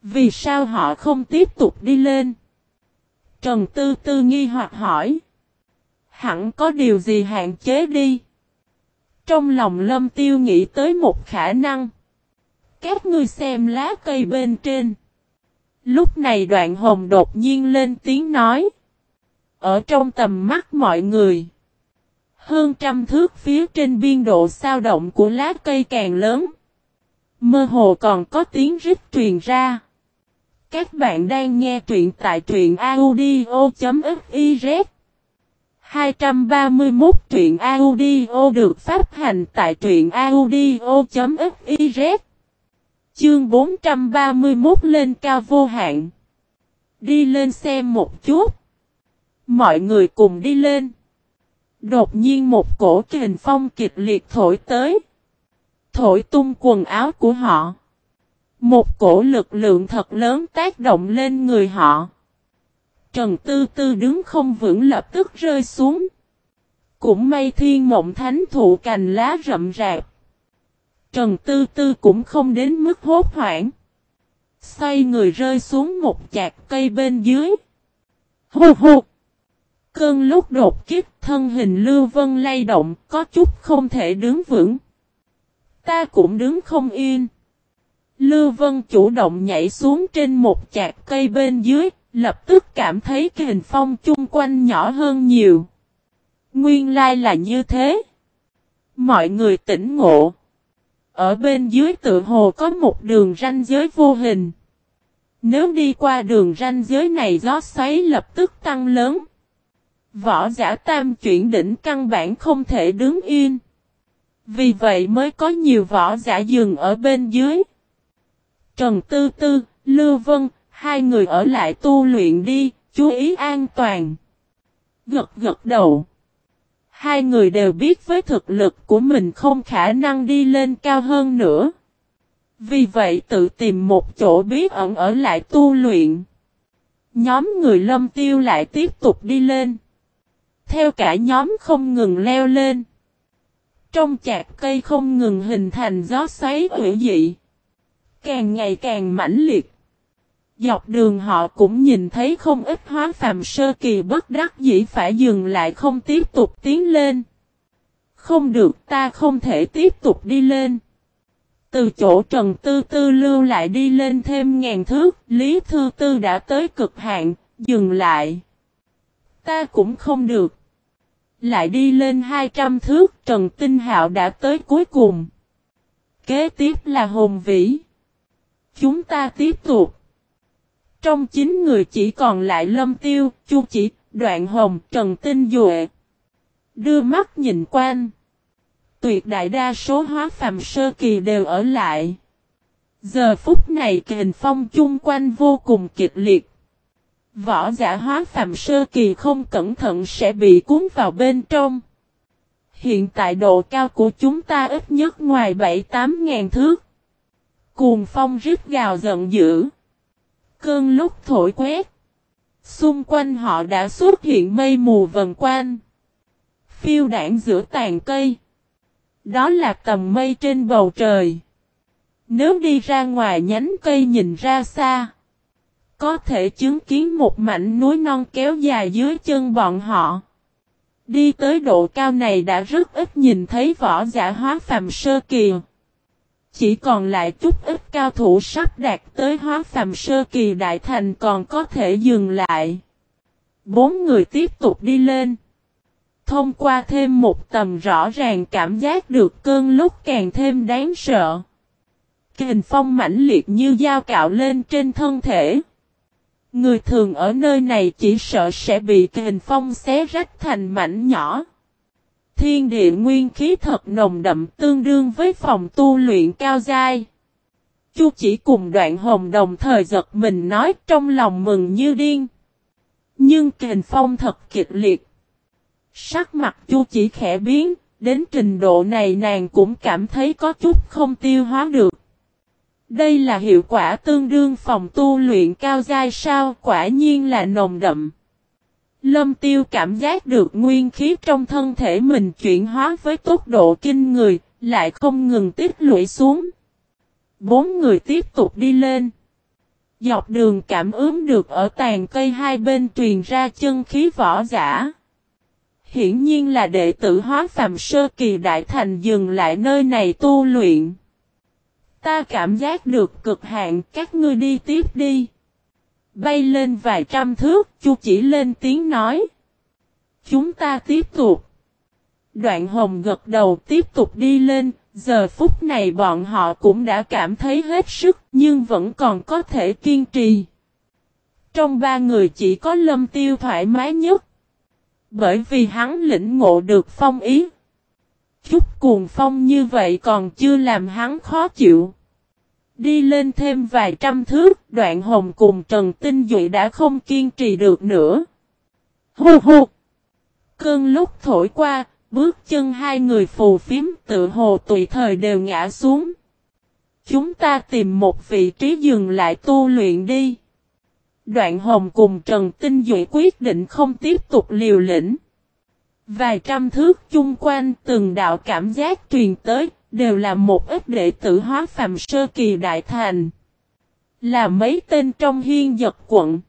Vì sao họ không tiếp tục đi lên? Trần Tư Tư nghi hoặc hỏi. Hẳn có điều gì hạn chế đi. Trong lòng lâm tiêu nghĩ tới một khả năng. Các ngươi xem lá cây bên trên. Lúc này đoạn hồng đột nhiên lên tiếng nói. Ở trong tầm mắt mọi người. Hơn trăm thước phía trên biên độ sao động của lá cây càng lớn. Mơ hồ còn có tiếng rít truyền ra. Các bạn đang nghe truyện tại truyện audio.fiz 231 truyện audio được phát hành tại truyện audio.fiz Chương 431 lên cao vô hạn. Đi lên xem một chút. Mọi người cùng đi lên. Đột nhiên một cổ kình phong kịch liệt thổi tới Thổi tung quần áo của họ một cổ lực lượng thật lớn tác động lên người họ. Trần Tư Tư đứng không vững lập tức rơi xuống. Cũng may thiên mộng thánh thụ cành lá rậm rạp. Trần Tư Tư cũng không đến mức hốt hoảng. Xoay người rơi xuống một chạc cây bên dưới. Hù hụt! Cơn lúc đột kiếp thân hình Lưu Vân lay động có chút không thể đứng vững. Ta cũng đứng không yên. Lưu Vân chủ động nhảy xuống trên một chạc cây bên dưới, lập tức cảm thấy hình phong chung quanh nhỏ hơn nhiều. Nguyên lai là như thế. Mọi người tỉnh ngộ. Ở bên dưới tự hồ có một đường ranh giới vô hình. Nếu đi qua đường ranh giới này gió xoáy lập tức tăng lớn. Võ giả tam chuyển đỉnh căn bản không thể đứng yên. Vì vậy mới có nhiều võ giả dừng ở bên dưới. Trần Tư Tư, Lưu Vân, hai người ở lại tu luyện đi, chú ý an toàn. Gật gật đầu. Hai người đều biết với thực lực của mình không khả năng đi lên cao hơn nữa. Vì vậy tự tìm một chỗ bí ẩn ở lại tu luyện. Nhóm người lâm tiêu lại tiếp tục đi lên. Theo cả nhóm không ngừng leo lên. Trong chạc cây không ngừng hình thành gió xoáy hữu dị càng ngày càng mãnh liệt. Dọc đường họ cũng nhìn thấy không ít hóa phàm sơ kỳ bất đắc dĩ phải dừng lại không tiếp tục tiến lên. Không được ta không thể tiếp tục đi lên. Từ chỗ Trần Tư Tư lưu lại đi lên thêm ngàn thước, Lý Thư Tư đã tới cực hạn, dừng lại. Ta cũng không được. Lại đi lên 200 thước, Trần Tinh Hạo đã tới cuối cùng. Kế tiếp là Hồn Vĩ. Chúng ta tiếp tục. Trong chín người chỉ còn lại Lâm Tiêu, Chu Chỉ, Đoạn Hồng, Trần Tinh Duệ. Đưa mắt nhìn quanh. Tuyệt đại đa số hóa phàm sơ kỳ đều ở lại. Giờ phút này kình phong chung quanh vô cùng kịch liệt. Võ giả hóa phàm sơ kỳ không cẩn thận sẽ bị cuốn vào bên trong. Hiện tại độ cao của chúng ta ít nhất ngoài 7-8 ngàn thước. Cuồng phong rít gào giận dữ. Cơn lúc thổi quét. Xung quanh họ đã xuất hiện mây mù vần quanh. Phiêu đảng giữa tàn cây. Đó là tầm mây trên bầu trời. Nếu đi ra ngoài nhánh cây nhìn ra xa. Có thể chứng kiến một mảnh núi non kéo dài dưới chân bọn họ. Đi tới độ cao này đã rất ít nhìn thấy võ giả hóa phàm sơ kỳ. Chỉ còn lại chút ít cao thủ sắp đạt tới hóa phàm sơ kỳ đại thành còn có thể dừng lại. Bốn người tiếp tục đi lên. Thông qua thêm một tầm rõ ràng cảm giác được cơn lúc càng thêm đáng sợ. Kình phong mãnh liệt như dao cạo lên trên thân thể. Người thường ở nơi này chỉ sợ sẽ bị kình phong xé rách thành mảnh nhỏ. Thiên địa nguyên khí thật nồng đậm tương đương với phòng tu luyện cao giai. Chu chỉ cùng đoạn hồng đồng thời giật mình nói trong lòng mừng như điên. Nhưng kình phong thật kịch liệt. Sắc mặt chu chỉ khẽ biến, đến trình độ này nàng cũng cảm thấy có chút không tiêu hóa được. Đây là hiệu quả tương đương phòng tu luyện cao giai sao quả nhiên là nồng đậm. Lâm tiêu cảm giác được nguyên khí trong thân thể mình chuyển hóa với tốc độ kinh người, lại không ngừng tích lũy xuống. Bốn người tiếp tục đi lên. Dọc đường cảm ứng được ở tàn cây hai bên truyền ra chân khí võ giả. Hiển nhiên là đệ tử hóa phàm sơ kỳ đại thành dừng lại nơi này tu luyện. Ta cảm giác được cực hạn các ngươi đi tiếp đi. Bay lên vài trăm thước, chu chỉ lên tiếng nói. Chúng ta tiếp tục. Đoạn hồng gật đầu tiếp tục đi lên, giờ phút này bọn họ cũng đã cảm thấy hết sức nhưng vẫn còn có thể kiên trì. Trong ba người chỉ có lâm tiêu thoải mái nhất. Bởi vì hắn lĩnh ngộ được phong ý. Chút cuồng phong như vậy còn chưa làm hắn khó chịu. Đi lên thêm vài trăm thước, đoạn hồng cùng Trần Tinh Duệ đã không kiên trì được nữa. Hù hù! Cơn lúc thổi qua, bước chân hai người phù phiếm tự hồ tùy thời đều ngã xuống. Chúng ta tìm một vị trí dừng lại tu luyện đi. Đoạn hồng cùng Trần Tinh Duệ quyết định không tiếp tục liều lĩnh. Vài trăm thước chung quanh từng đạo cảm giác truyền tới, đều là một ít đệ tử hóa phàm sơ kỳ đại thành. Là mấy tên trong hiên giật quận.